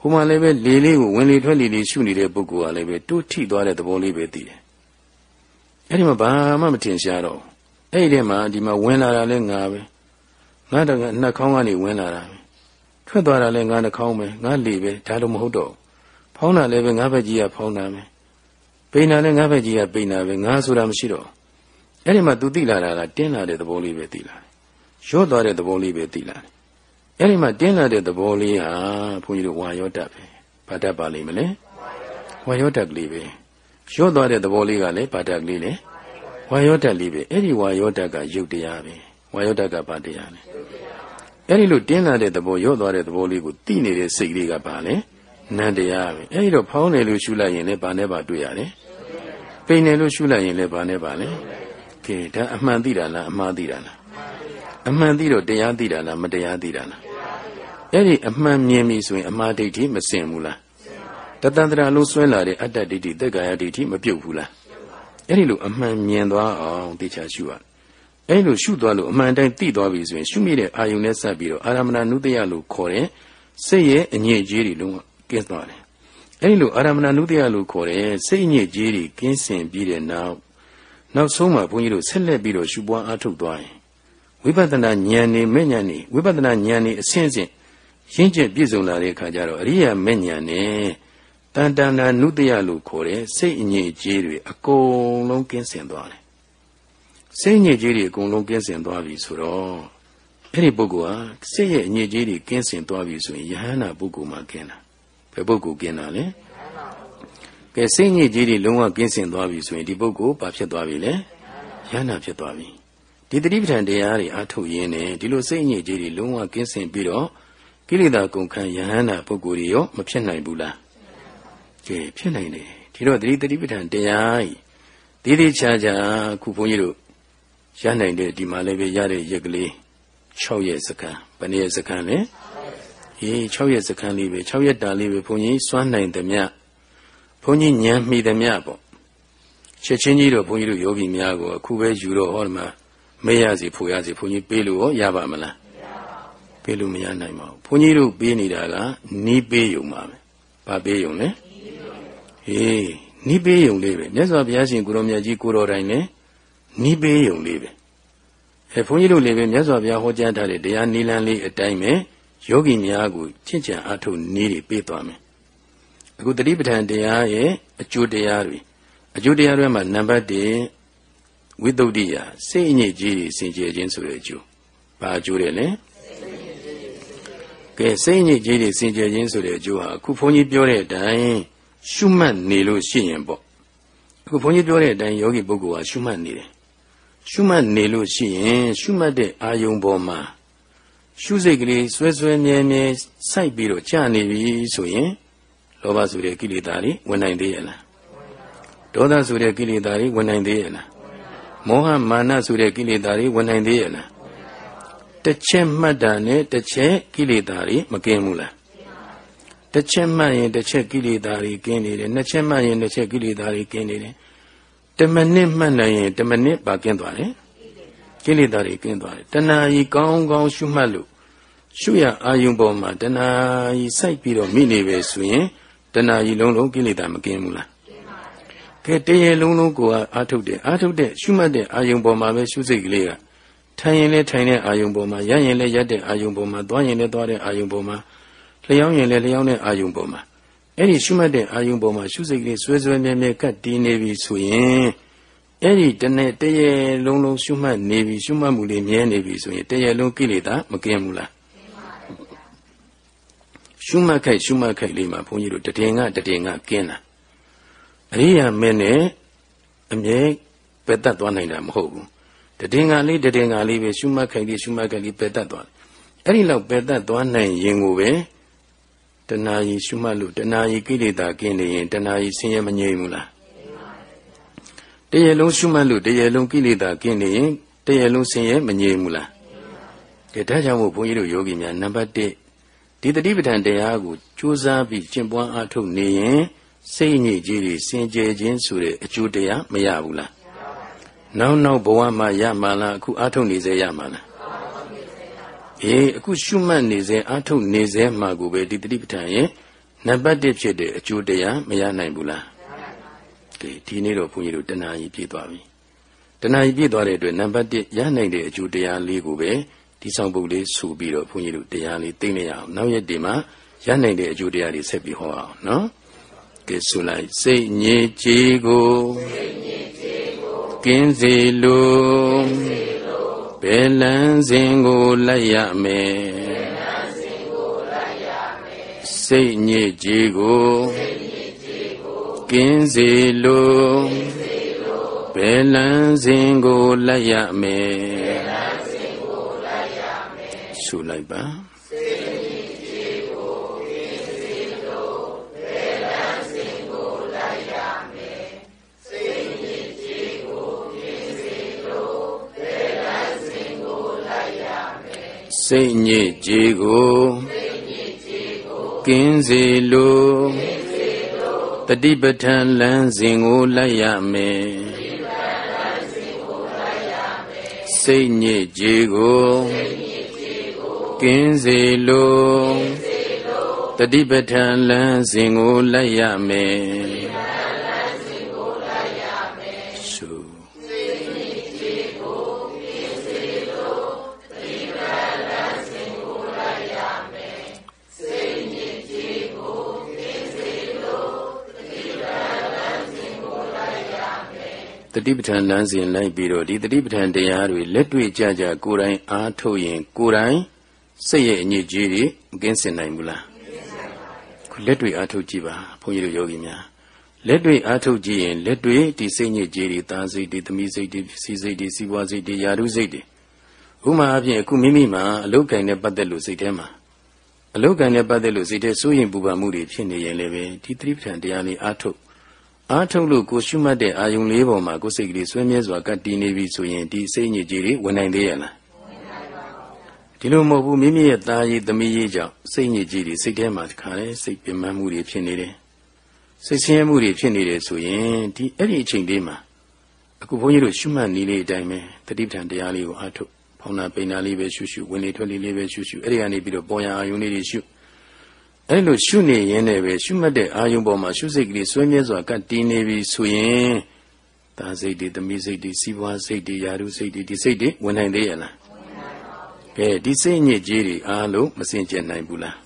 ဟိုမှာလည်းပဲလေလေးကိုဝင်လေထွက်လေလေးရှုနေတဲ့ပုဂ္ဂိုလ်ကလည်းပဲတိုးထိသွားတဲ့သဘောလေးပဲသိတယ်အဲ့ဒီမှာဘာမှမထင်ရှားတော့အဲ့ဒီထဲမှာဒီမှာဝင်လာတာလည်းငါပဲငါတကနှက်ခေါင်းကနေဝင်လာတာပဲထွက်သွားတာလည်းငါနှက်ခေါင်းပဲငါလေပဲဒါလိုမဟုတ်တော့ဖောင်းတာလည်းပဲငါဘက်ကြီးကဖောင်းတာပဲပိန်တာလည်းငါဘက်ကြီးကပိန်တာပဲငါဆိုတာမရှိတော့အဲ့ဒီမှာသူသိလာတာကတင်းလာတဲ့သဘောလေးပဲသိလာတယ်ရော့သွားတဲ့သဘောလေးပဲသိလာတယ် အဲ့ဒီမှာတင်းလာတဲ့သဘောလေးဟာဘုန်းကြီးတို့ဝါယောတတ်ပဲဘာတတ်ပါလိမ့်မလဲဝါယောတတ်ကလေးပဲရော့သွားတဲ့သဘောလေးကလည်းဘာတတ်ကလေးလေဝါယောတတ်လေးပဲအဲ့ဒီဝါယောတတ်ကယုတ်တရားပဲဝါယောတတ်ကဘာတရားလဲအဲ့ဒီလိုတင်းလာတဲ့သဘောရော့သွားတဲ့သဘောလေးကိုသိနေတဲ့စိတ်လေးကဘာလဲနန္တရားပဲအဲ့ဒီတော့ဖောင်းတယ်လို့ရှုလိုက်ရင်လည်းဘာနဲ့ဘာတွေ့ရတယ်ပိန်တယ်လို့ရှုလိုက်ရင်လည်းဘာနဲ့ဘာလဲကဲဒါအမှန်သိတာလားအမှားသိတာလားအမှန်သိတော့တရားသိတာလားမတရားသိတာလား အဲ့ဒီအမှန်မြင်ပြီဆိုရင်အမှားဒိဋ္ဌိမစင်ဘူးလားတတန္တရာလို့ဆွဲလာတဲ့အတ္တဒိဋ္ဌိသက်ကာယဒိဋ္ဌိမပြုတ်ဘူးလားအဲ့ဒီလိုအမှန်မြင်သွားအောင်သိချာရှုရအဲ့လိုရှုသွားလို့အမှန်တိုင်းသိသွားပြီဆိုရင်ရှုမိတဲ့အာယုန်နဲ့ဆက်ပြီးတော့အာရမဏနုတယလို့ခေါ်တဲ့စိတ်ရဲ့အညစ်အကြေးတွေလုံးဝကင်းသွားတယ်အဲ့ဒီလိုအာရမဏနုတယလို့ခေါ်တဲ့စိတ်အညစ်အကြေးတွေကင်းစင်ပြီးတဲ့နောက်နောက်ဆုံးမှာဘုန်းကြီးတို့ဆက်လက်ပြီးတော့ရှုပွားအားထုတ်သွားရင်ဝိပဿနာဉာဏ်နေမဲ့ဉာဏ်နေဝိပဿနာဉာဏ်နေအစဉ်အစဉ် ရင့်ကျက်ပြည့်စုံလာတဲ့အခါကျတော့အရိယာမဲ့ဉာဏ်နဲ့တန်တန်နာနုတယလို့ခေါ်တဲ့စိတ်အငြိအကျေးတွေအကုန်လုံးကင်းစင်သွားတယ်စိတ်ညစ်ကြေးတွေအကုန်လုံးကင်းစင်သွားပြီဆိုတော့အဲ့ဒီပုဂ္ဂိုလ်ဟာစိတ်ရဲ့အညစ်အကြေးတွေကင်းစင်သွားပြီဆိုရင်ယဟန္တာပုဂ္ဂိုလ်မှာကင်းတာဘယ်ပုဂ္ဂိုလ်ကင်းတာလဲကဲစိတ်ညစ်ကြေးတွေလုံးဝကင်းစင်သွားပြီဆိုရင်ဒီပုဂ္ဂိုလ်ဘာဖြစ်သွားပြီလဲယဟန္တာဖြစ်သွားပြီဒီတတိပဋ္ဌာန်တရားတွေအထုတ်ရင်းနဲ့ဒီလိုစိတ်ညစ်ကြေးတွေလုံးဝကင်းစင်ပြီးတော့ ကိလေသာကုန်ခံယဟန္တာပုဂ္ဂိုလ်တွေရောမဖြစ်နိုင်ဘူးလားကဲဖြစ်နိုင်တယ်ဒီတော့တတိတတိပဋ္ဌာန်တရားကြီးတည်တည်ချာချာခုဘုန်းကြီးတို့ရနိုင်တဲ့ဒီမှာလည်းပဲရတဲ့ရက်ကလေး6ရက်စကန်ဘယ်နည်းစကန်လဲအေး6ရက်စကန်လေးပဲ6ရက်တာလေးပဲဘုန်းကြီးစွမ်းနိုင်သမျှဘုန်းကြီးညံမိသမျှပေါ့ချက်ချင်းကြီးတော့ဘုန်းကြီးတို့ယောဂီများကိုအခုပဲယူတော့ဟောဒီမှာမေးရစီဖို့ရစီဘုန်းကြီးပေးလို့ရောရပါမလား ပေးလို့မရနိုင်ပါဘူးဘုန်းကြီးတို့ပေးနေတာကနီးပေးယုံပါပဲဘာပေးယုံလဲဟေးနီးပေးယုံလေးပဲမြတ်စွာဘုရားရှင်ကိုရောမြတ်ကြီးကိုတော်တိုင်နဲ့နီးပေးယုံလေးပဲအဲဘုန်းကြီးတို့လည်းပဲမြတ်စွာဘုရားဟောကြားထားတဲ့တရားနိလန်းလေးအတိုင်းပဲယောဂီများကိုချင့်ကြံအားထုတ်နည်းတွေပေးသွားမယ်အခုတတိပဋ္ဌာန်တရားရဲ့အကျိုးတရားတွေအကျိုးတရားတွေမှာနံပါတ်1ဝိသုဒ္ဓိယစိတ်အညစ်အကြေးတွေစင်ကြယ်ခြင်းဆိုတဲ့အကျိုးဘာအကျိုးတယ်လဲ ကဲစိတ်အညစ်အကြေးတွေစင်ကြယ်ခြင်းဆိုတဲ့အကျိုးဟာအခုဘုန်းကြီးပြောတဲ့အတိုင်းရှုမှတ်နေလို့ရှိရင်ပေါ့အခုဘုန်းကြီးပြောတဲ့အတိုင်းယောဂီပုဂ္ဂိုလ်ဟာရှုမှတ်နေတယ်ရှုမှတ်နေလို့ရှိရင်ရှုမှတ်တဲ့အာယုံပေါ်မှာရှုစိတ်ကလေးဆွဲဆွဲမြဲမြဲစိုက်ပြီးတော့ကြာနေပြီဆိုရင်လောဘဆိုတဲ့ကိလေသာတွေဝင်နိုင်သေးရဲ့လားဒေါသဆိုတဲ့ကိလေသာတွေဝင်နိုင်သေးရဲ့လားမောဟမာနဆိုတဲ့ကိလေသာတွေဝင်နိုင်သေးရဲ့လား တစ်ချက်မှတ်တာနဲ့တစ်ချက်ကိလေသာတွေမကင်းဘူးလားတစ်ချက်မှတ်ရင်တစ်ချက်ကိလေသာတွေကင်းနေတယ်နှစ်ချက်မှတ်ရင်နှစ်ချက်ကိလေသာတွေကင်းနေတယ်တမနစ်မှတ်နိုင်ရင်တမနစ်ပါကင်းသွားတယ်ကိလေသာတွေကင်းသွားတယ်တဏှာကြီးကောင်းကောင်းရှုမှတ်လို့ရှုရအာယုံပေါ်မှာတဏှာကြီးစိုက်ပြီးတော့မိနေပဲဆိုရင်တဏှာကြီးလုံးလုံးကိလေသာမကင်းဘူးလားကဲတရေလုံးလုံးကိုအာထုတ်တယ်အာထုတ်တဲ့ရှုမှတ်တဲ့အာယုံပေါ်မှာပဲရှုစိတ်ကလေးက ထိုင်ရင်လည်းထိုင်တဲ့အာယုံပေါ်မှာရရင်လည်းရတဲ့အာယုံပေါ်မှာသွားရင်လည်းသွားတဲ့အာယုံပေါ်မှာလျှောင်းရင်လည်းလျှောင်းတဲ့အာယုံပေါ်မှာအဲ့ဒီရှုမှတ်တဲ့အာယုံပေါ်မှာရှုစိတ်ကလေးဆွဲဆွဲမြဲမြဲကတ်တည်နေပြီဆိုရင်အဲ့ဒီတနေ့တရေလုံးလုံးရှုမှတ်နေပြီရှုမှတ်မှုလေးမြဲနေပြီဆိုရင်တရေလုံးကိလေသာမကင်းဘူးလားရှုမှတ်ခိုက်ရှုမှတ်ခိုက်လေးမှာဘုန်းကြီးတို့တည်ငါတည်ငါကင်းတာအရိယာမင်းနဲ့အမြဲပယ်တတ်သွားနိုင်တာမဟုတ်ဘူး တည်ငါလေးတည်ငါလေးပဲရှုမှတ်ခိုက်လေးရှုမှတ်ခိုက်လေးပယ်တတ်သွားအဲ့ဒီလောက်ပယ်တတ်သွားနိုင်ရင်ကိုပဲတဏှာကြီးရှုမှတ်လို့တဏှာကြီးကိလေသာကင်းနေရင်တဏှာကြီးဆင်းရဲမငြိမ်းဘူးလားတရေလုံးရှုမှတ်လို့တရေလုံးကိလေသာကင်းနေရင်တရေလုံးဆင်းရဲမငြိမ်းဘူးလားကဲဒါကြောင့်မို့ဘုန်းကြီးတို့ယောဂီများနံပါတ်1ဒီတတိပဋ္ဌာန်တရားကိုကြိုးစားပြီးကျင့်ပွားအားထုတ်နေရင်စိတ်ညစ်ကြေးတွေစင်ကြယ်ခြင်းဆိုတဲ့အကျိုးတရားမရဘူးလား နောက်နောက်ဘဝမှာရမှာလားအခုအားထုတ်နေစေရမှာလားအေးအခုရှုမှတ်နေစေအားထုတ်နေစေမှာကိုပဲဒီတတိပဋ္ဌာန်ရဲ့နံပါတ်1ဖြစ်တဲ့အကျိုးတရားမရနိုင်ဘူးလားကဲဒီနေ့တော့ဘုန်းကြီးတို့တဏှာကြီးပြည့်သွားပြီတဏှာကြီးပြည့်သွားတဲ့အတွက်နံပါတ်1ရနိုင်တဲ့အကျိုးတရားလေးကိုပဲဒီဆောင်ပုတ်လေးဆိုပြီးတော့ဘုန်းကြီးတို့တရားလေးသိနေရအောင်နောက်ရက်ဒီမှာရနိုင်တဲ့အကျိုးတရားတွေဆက်ပြီးဟောအောင်နော်ကဲဆိုလိုက်စိတ်ညစ်ကြေးကို ကင်းစေလိုဘယ်လန်းစဉ်ကိုလိုက်ရမယ်စိတ်ညစ်ကြေးကိုကင်းစေလိုဘယ်လန်းစဉ်ကိုလိုက်ရမယ်ရှုလိုက်ပါ စိတ်ညစ်ကြည်ကိုကင်းစေလို့တတိပဋ္ဌာန်လမ်းစဉ်ကိုလိုက်ရမယ်စိတ်ညစ်ကြည်ကိုကင်းစေလိုတတိပဋ္ဌာန်လမ်းစဉ်ကိုလိုက်ရမယ် တတိပဋ္ဌာန်လမ်းစဉ်လိုက်ပြီးတော့ဒီတတိပဋ္ဌာန်တရားတွေလက်တွေ့ကြကြကိုယ်တိုင်အားထုတ်ရင်ကိုယ်တိုင်စိတ်ရဲ့အညစ်အကြေးတွေကင်းစင်နိုင်ဘူးလားခုလက်တွေ့အားထုတ်ကြည့်ပါဘုန်းကြီးတို့ယောဂီများလက်တွေ့အားထုတ်ကြည့်ရင်လက်တွေ့ဒီစိတ်ညစ်ကြေးတွေတာစိတ်တွေသမီးစိတ်တွေစီစိတ်တွေစီးပွားစိတ်တွေယာရုစိတ်တွေဥမာအပြင်အခုမိမိမှာအလုတ်ကင်နဲ့ပတ်သက်လို့စိတ်ထဲမှာအလုတ်ကံနဲ့ပတ်သက်လို့စိတ်ထဲစိုးရင်ပူပန်မှုတွေဖြစ်နေရင်လည်းပဲဒီသတိပဋ္ဌာန်တရားလေးအားထုတ် အားထုတ်လို့ကိုရှုမှတ်တဲ့အာယုံလေးပေါ်မှာကိုယ်စိတ်ကလေးဆွေးမြဲစွာကတည်နေပြီဆိုရင်ဒီစိတ်ညစ်ကြေးတွေဝင်နိုင်သေးရလားဒီလိုမဟုတ်ဘူးမိမိရဲ့သားရည်သမီးရည်ကြောင့်စိတ်ညစ်ကြေးတွေစိတ်ထဲမှာတခါလေစိတ်ပြင်းမှမှုတွေဖြစ်နေတယ်စိတ်ဆင်းရဲမှုတွေဖြစ်နေတယ်ဆိုရင်ဒီအဲ့ဒီအချိန်လေးမှာအခုဘုန်းကြီးတို့ရှုမှတ်နည်းလေးအတိုင်းပဲတတိပဋ္ဌာန်တရားလေးကိုအားထုတ်ဖောင်းနာပိန်နာလေးပဲရှုရှုဝင်လေထွက်လေလေးပဲရှုရှုအဲ့ဒီကနေပြီးတော့ပေါ်ရအာယုန်လေးတွေရှု အဲ့လိုရှုနေရင်လည်းပဲရှုမှတ်တဲ့အာယုံပေါ်မှာရှုစိတ်ကလေးဆွေးမြဲစွာကတည်နေပြီဆိုရင်ဒါစိတ်တွေသမီးစိတ်တွေစီးပွားစိတ်တွေယာရုစိတ်တွေဒီစိတ်တွေဝင်နိုင်သေးရလားကဲဒီစိတ်ညစ်ကြေးတွေအားလုံးမစင်ကြယ်နိုင်ဘူးလား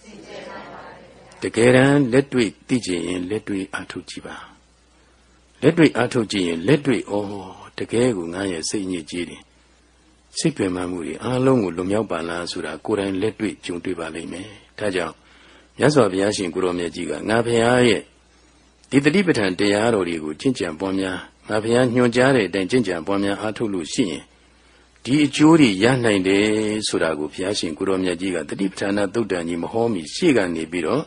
တကယ်တမ်းလက်တွေ့သိကျင်ရင်လက်တွေ့အားထုတ်ကြည့်ပါလက်တွေ့အားထုတ်ကြည့်ရင်လက်တွေ့ဩတကယ်ကိုငါရဲ့စိတ်ညစ်ကြေးတွေစိတ်ပင်ပန်းမှုတွေအားလုံးကိုလွန်မြောက်ပါလားဆိုတာကိုယ်တိုင်လက်တွေ့ကြုံတွေ့ပါလိမ့်မယ်ဒါကြောင့် မြတ်စွာဘုရားရှင်ကိုရောမြတ်ကြီးကငါဘုရားရဲ့ဒီတတိပဋ္ဌာန်တရားတော်တွေကိုကျင့်ကြံပွားများငါဘုရားညွှန်ကြားတဲ့အတိုင်းကျင့်ကြံပွားများအားထုတ်လို့ရှိရင်ဒီအကျိုးတွေရနိုင်တယ်ဆိုတာကိုဘုရားရှင်ကိုရောမြတ်ကြီးကတတိပဋ္ဌာန်သုတ်တန်ကြီးမဟောမီရှေ့ကနေပြီးတော့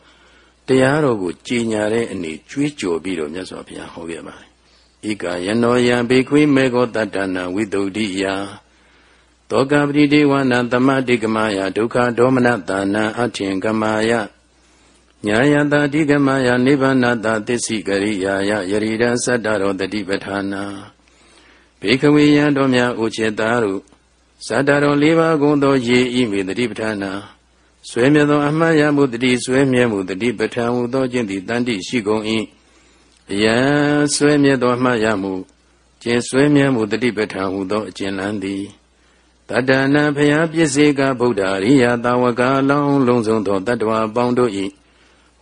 တရားတော်ကိုကြည်ညာတဲ့အနေကြွေးကြော်ပြီးတော့မြတ်စွာဘုရားဟောခဲ့ပါတယ်။ဧကယနောယံဘေခွေမေဃောတတ္တနာဝိတုဒ္ဓိယတောကပတိဒေဝနာသမတိကမယဒုက္ခဒေါမနတာနံအထင်ကမယ ညာယတာတိကမယနိဗ္ဗာနတာသစ္စိကရိယာယယရိဒံသတ္တရောတတိပဋ္ဌာနာဘေခဝေယံတော်များဥจิตာရုသတ္တရော၄ပါးကုန်သောယေဤမေတတိပဋ္ဌာနာဆွဲမြဲသောအမှန်ရမှုတတိဆွဲမြဲမှုတတိပဋ္ဌာန်ဟူသောခြင်းသည်တန်တိရှိကုန်၏အယံဆွဲမြဲသောအမှန်ရမှုကျင်ဆွဲမြဲမှုတတိပဋ္ဌာန်ဟူသောအကျဉ်းလန်းသည်တတ္တနာဖျားပစ္စေကဗုဒ္ဓရိယသာဝကလောင်းလုံးစုံသောတတ္တဝါပေါင်းတို့၏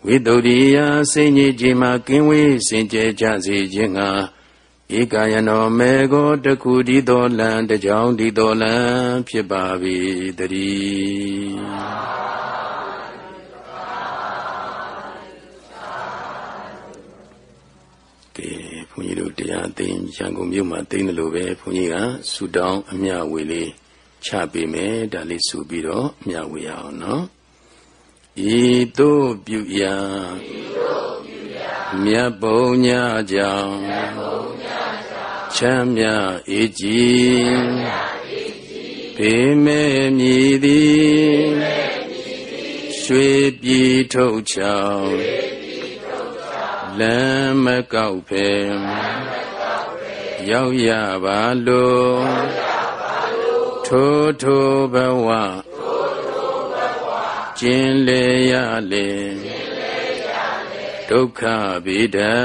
ဝိတုဒ္ဓိယစိဉ္ကြီးကြီးမှကင်းဝေးစင်ကြယ်ကြစေခြင်းငှာဧကယနောမေကိုတခုဒီတော်လံတကြောင်ဒီတော်လံဖြစ်ပါ၏တည်းကဲဘုန်းကြီးတို့တရားသိရန်ကုန်မြို့မှာသိနေလို့ပဲဘုန်းကြီးကဆူတောင်းအမြဝေလေးချပေးမယ်ဒါလေးဆိုပြီးတော့မျှဝေရအောင်နော် ဤသို့ပြုရာမြတ်ဘုံညာကြောင့်ချမ်းမြအေးကြည်ဘေမဲ့မြည်သည်ရွှေပြည်ထုတ်ချောင်းလမ်းမကောက်ဖဲရောက်ရပါလို့ထိုထိုဘဝ ကျင်လေရလေဒုက္ခဗေဒံ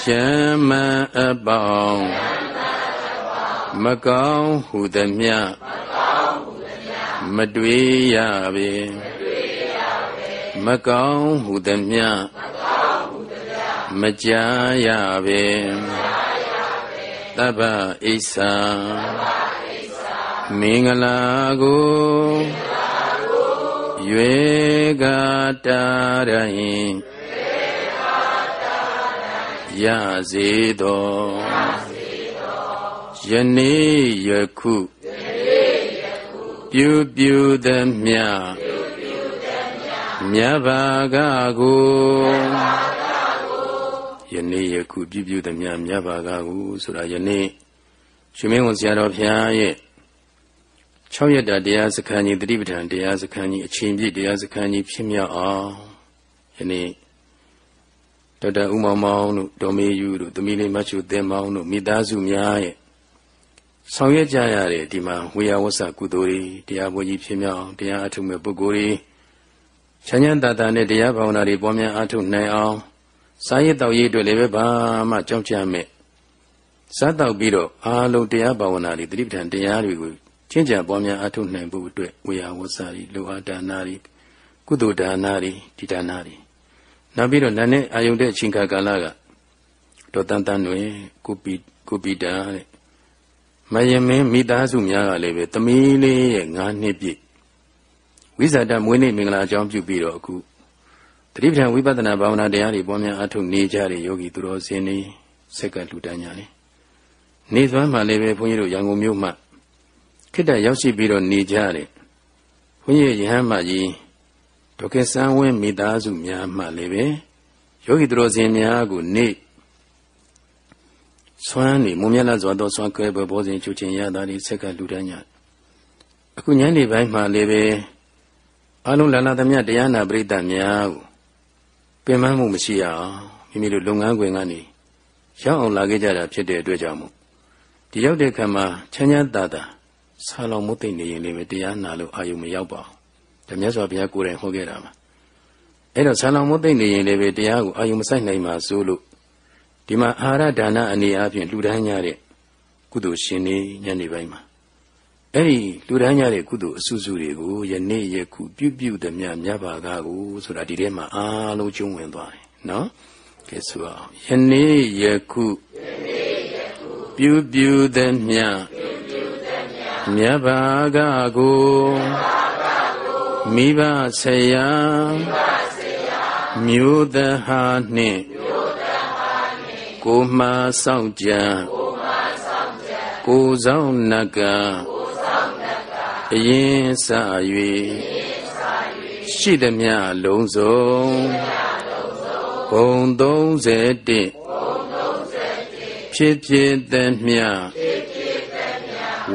ရှမ်းမအပေါင်းမကောင်းဟုသမျှမတွေ့ရပေမကောင်းဟုသမျှမကြားရပေသဗ္ဗဣစ္ဆာမင်္ဂလာကို ရွေကတာရင်ရစေသောယနေ့ယခုပြုပြုသမျှမြတ်ဘာကကိုယနေ့ယခုပြုပြုသမျှမြတ်ဘာကကိုဆိုတာယနေ့ရှင်မင်းဝန်ဆရာတော်ဘုရားရဲ့ 6ရက်တာတရားစခန်းကြီးတတိပဋ္ဌာန်တရားစခန်းကြီးအချိန်ပြည့်တရားစခန်းကြီးဖြစ်မြောက်အောင်ယနေ့ဒေါက်တာဦးမောင်မောင်တို့ဒေါ်မေယူတို့သမီးလေးမချုသင်မောင်တို့မိသားစုများရဲ့ဆောင်ရွက်ကြရတဲ့ဒီမှာဝေယဝဆကုသိုလ်တွေတရားပွဲကြီးဖြစ်မြောက်အောင်တရားအထုမဲ့ပုဂ္ဂိုလ်တွေချမ်းချမ်းသာသာနဲ့တရားဘာဝနာတွေပွားများအားထုတ်နိုင်အောင်စာရေးတောက်ရေးအတွက်လည်းပဲဘာမှကြောက်ကြမဲ့စားတောက်ပြီးတော့အားလုံးတရားဘာဝနာတွေတတိပဋ္ဌာန်တရားတွေကို ကျင့်ကြံပွားများအထုနိုင်ဖို့အတွက်ဝေယဝဆာရီလောဟာဒါနာရီကုသိုလ်ဒါနာရီဒီဒါနာရီနောက်ပြီးတော့နာနဲ့အာယုန်တဲ့အချိန်ကာလကဒေါ်တန်တန်တွင်ကိုပီကိုပီတာတဲ့မယမင်းမိသားစုများကလည်းပဲသမီးလေးရဲ့၅နှစ်ပြည့်ဝိဇာတမွေးနေ့မင်္ဂလာအကြောင်းပြုပြီးတော့အခုတတိပဌံဝိပဿနာဘာဝနာတရားတွေပေါ်များအထုတ်နေကြတဲ့ယောဂီသူတော်စင်တွေစက်ကလူတန်းညာနေနေသွမ်းမှလည်းပဲဘုန်းကြီးတို့ရန်ကုန်မြို့မှာ ခိတ္တရောက်ရှိပြီးတော့နေကြတယ်ဘုန်းကြီးရဟန်းမကြီးဒေါကေစံဝင်းမိသားစုများမှလည်းပဲယောဂီသူတော်စင်များကိုနေဆွမ်းနေမုံမြတ်လာစွာသောဆွမ်းကဲဘောစဉ်ချူချင်းရတာဒီဆက်ကလူတန်းညာအခုညနေပိုင်းမှလည်းပဲအလုံးလာလာသမျှတရားနာပရိသတ်များကိုပင်ပန်းမှုမရှိအောင်မိမိတို့လုပ်ငန်းခွင်ကနေရောက်အောင်လာခဲ့ကြတာဖြစ်တဲ့အတွက်ကြောင့်မို့ဒီရောက်တဲ့ခါမှာချမ်းချမ်းသာသာ ဆာလောင်မှုသိနေရင်လည်းတရားနာလို့အာယုံမရောက်ပါဘူးဒါမြတ်စွာဘုရားကိုယ်တိုင်ဟောခဲ့တာပါအဲ့တော့ဆာလောင်မှုသိနေရင်လည်းတရားကိုအာယုံမဆိုင်နိုင်ပါဆိုလို့ဒီမှာအာဟာရဒါနအနေအချင်းလူဒန်းကြတဲ့ကုသိုလ်ရှင်နေညနေပိုင်းမှာအဲ့ဒီလူဒန်းကြတဲ့ကုသိုလ်အစုစုတွေကိုယနေ့ယခုပြုပြုသမျှမြတ်ဘာကကိုဆိုတာဒီထဲမှာအားလုံးကျုံဝင်သွားတယ်နော်ကဲဆိုအောင်ယနေ့ယခုပြုပြုသမျှ မြတ်ဘာကကိုမိဘဆရာမျိုးသဟာနှင့်ကိုမှစောင့်ကြကိုဆောင်နကအရင်စ၍ရှိသမျှလုံးစုံဘုံ31ဖြစ်ဖြစ်သမျှ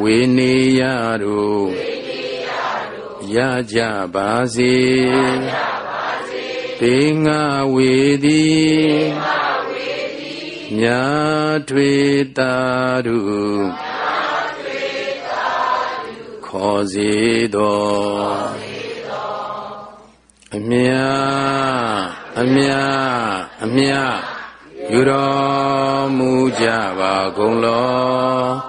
ဝေနေရတို့ရကြပါစေဘေငါဝေသည်မြာထွေတာတို့ခေါ်စေတော်အမြအမြအမြယူတော်မူကြပါကုန်လော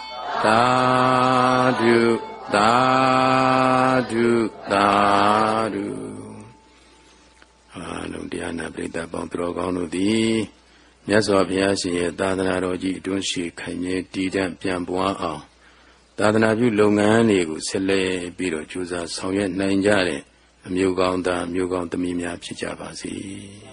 သာဓုသာဓုသာဓုအာလုံးတရားနာပရိသတ်ပေါင်းသူတော်ကောင်းတို့သည်မြတ်စွာဘုရားရှင်ရဲ့သာသနာတော်ကြီးအတွင်းရှိခိုင်မြဲတည်တံ့ပြန်ပွားအောင်သာသနာပြုလုပ်ငန်းတွေကိုဆက်လက်ပြီးတော့ကြိုးစားဆောင်ရွက်နိုင်ကြတဲ့အမျိုးကောင်းသားမျိုးကောင်းသမီးများဖြစ်ကြပါစေ။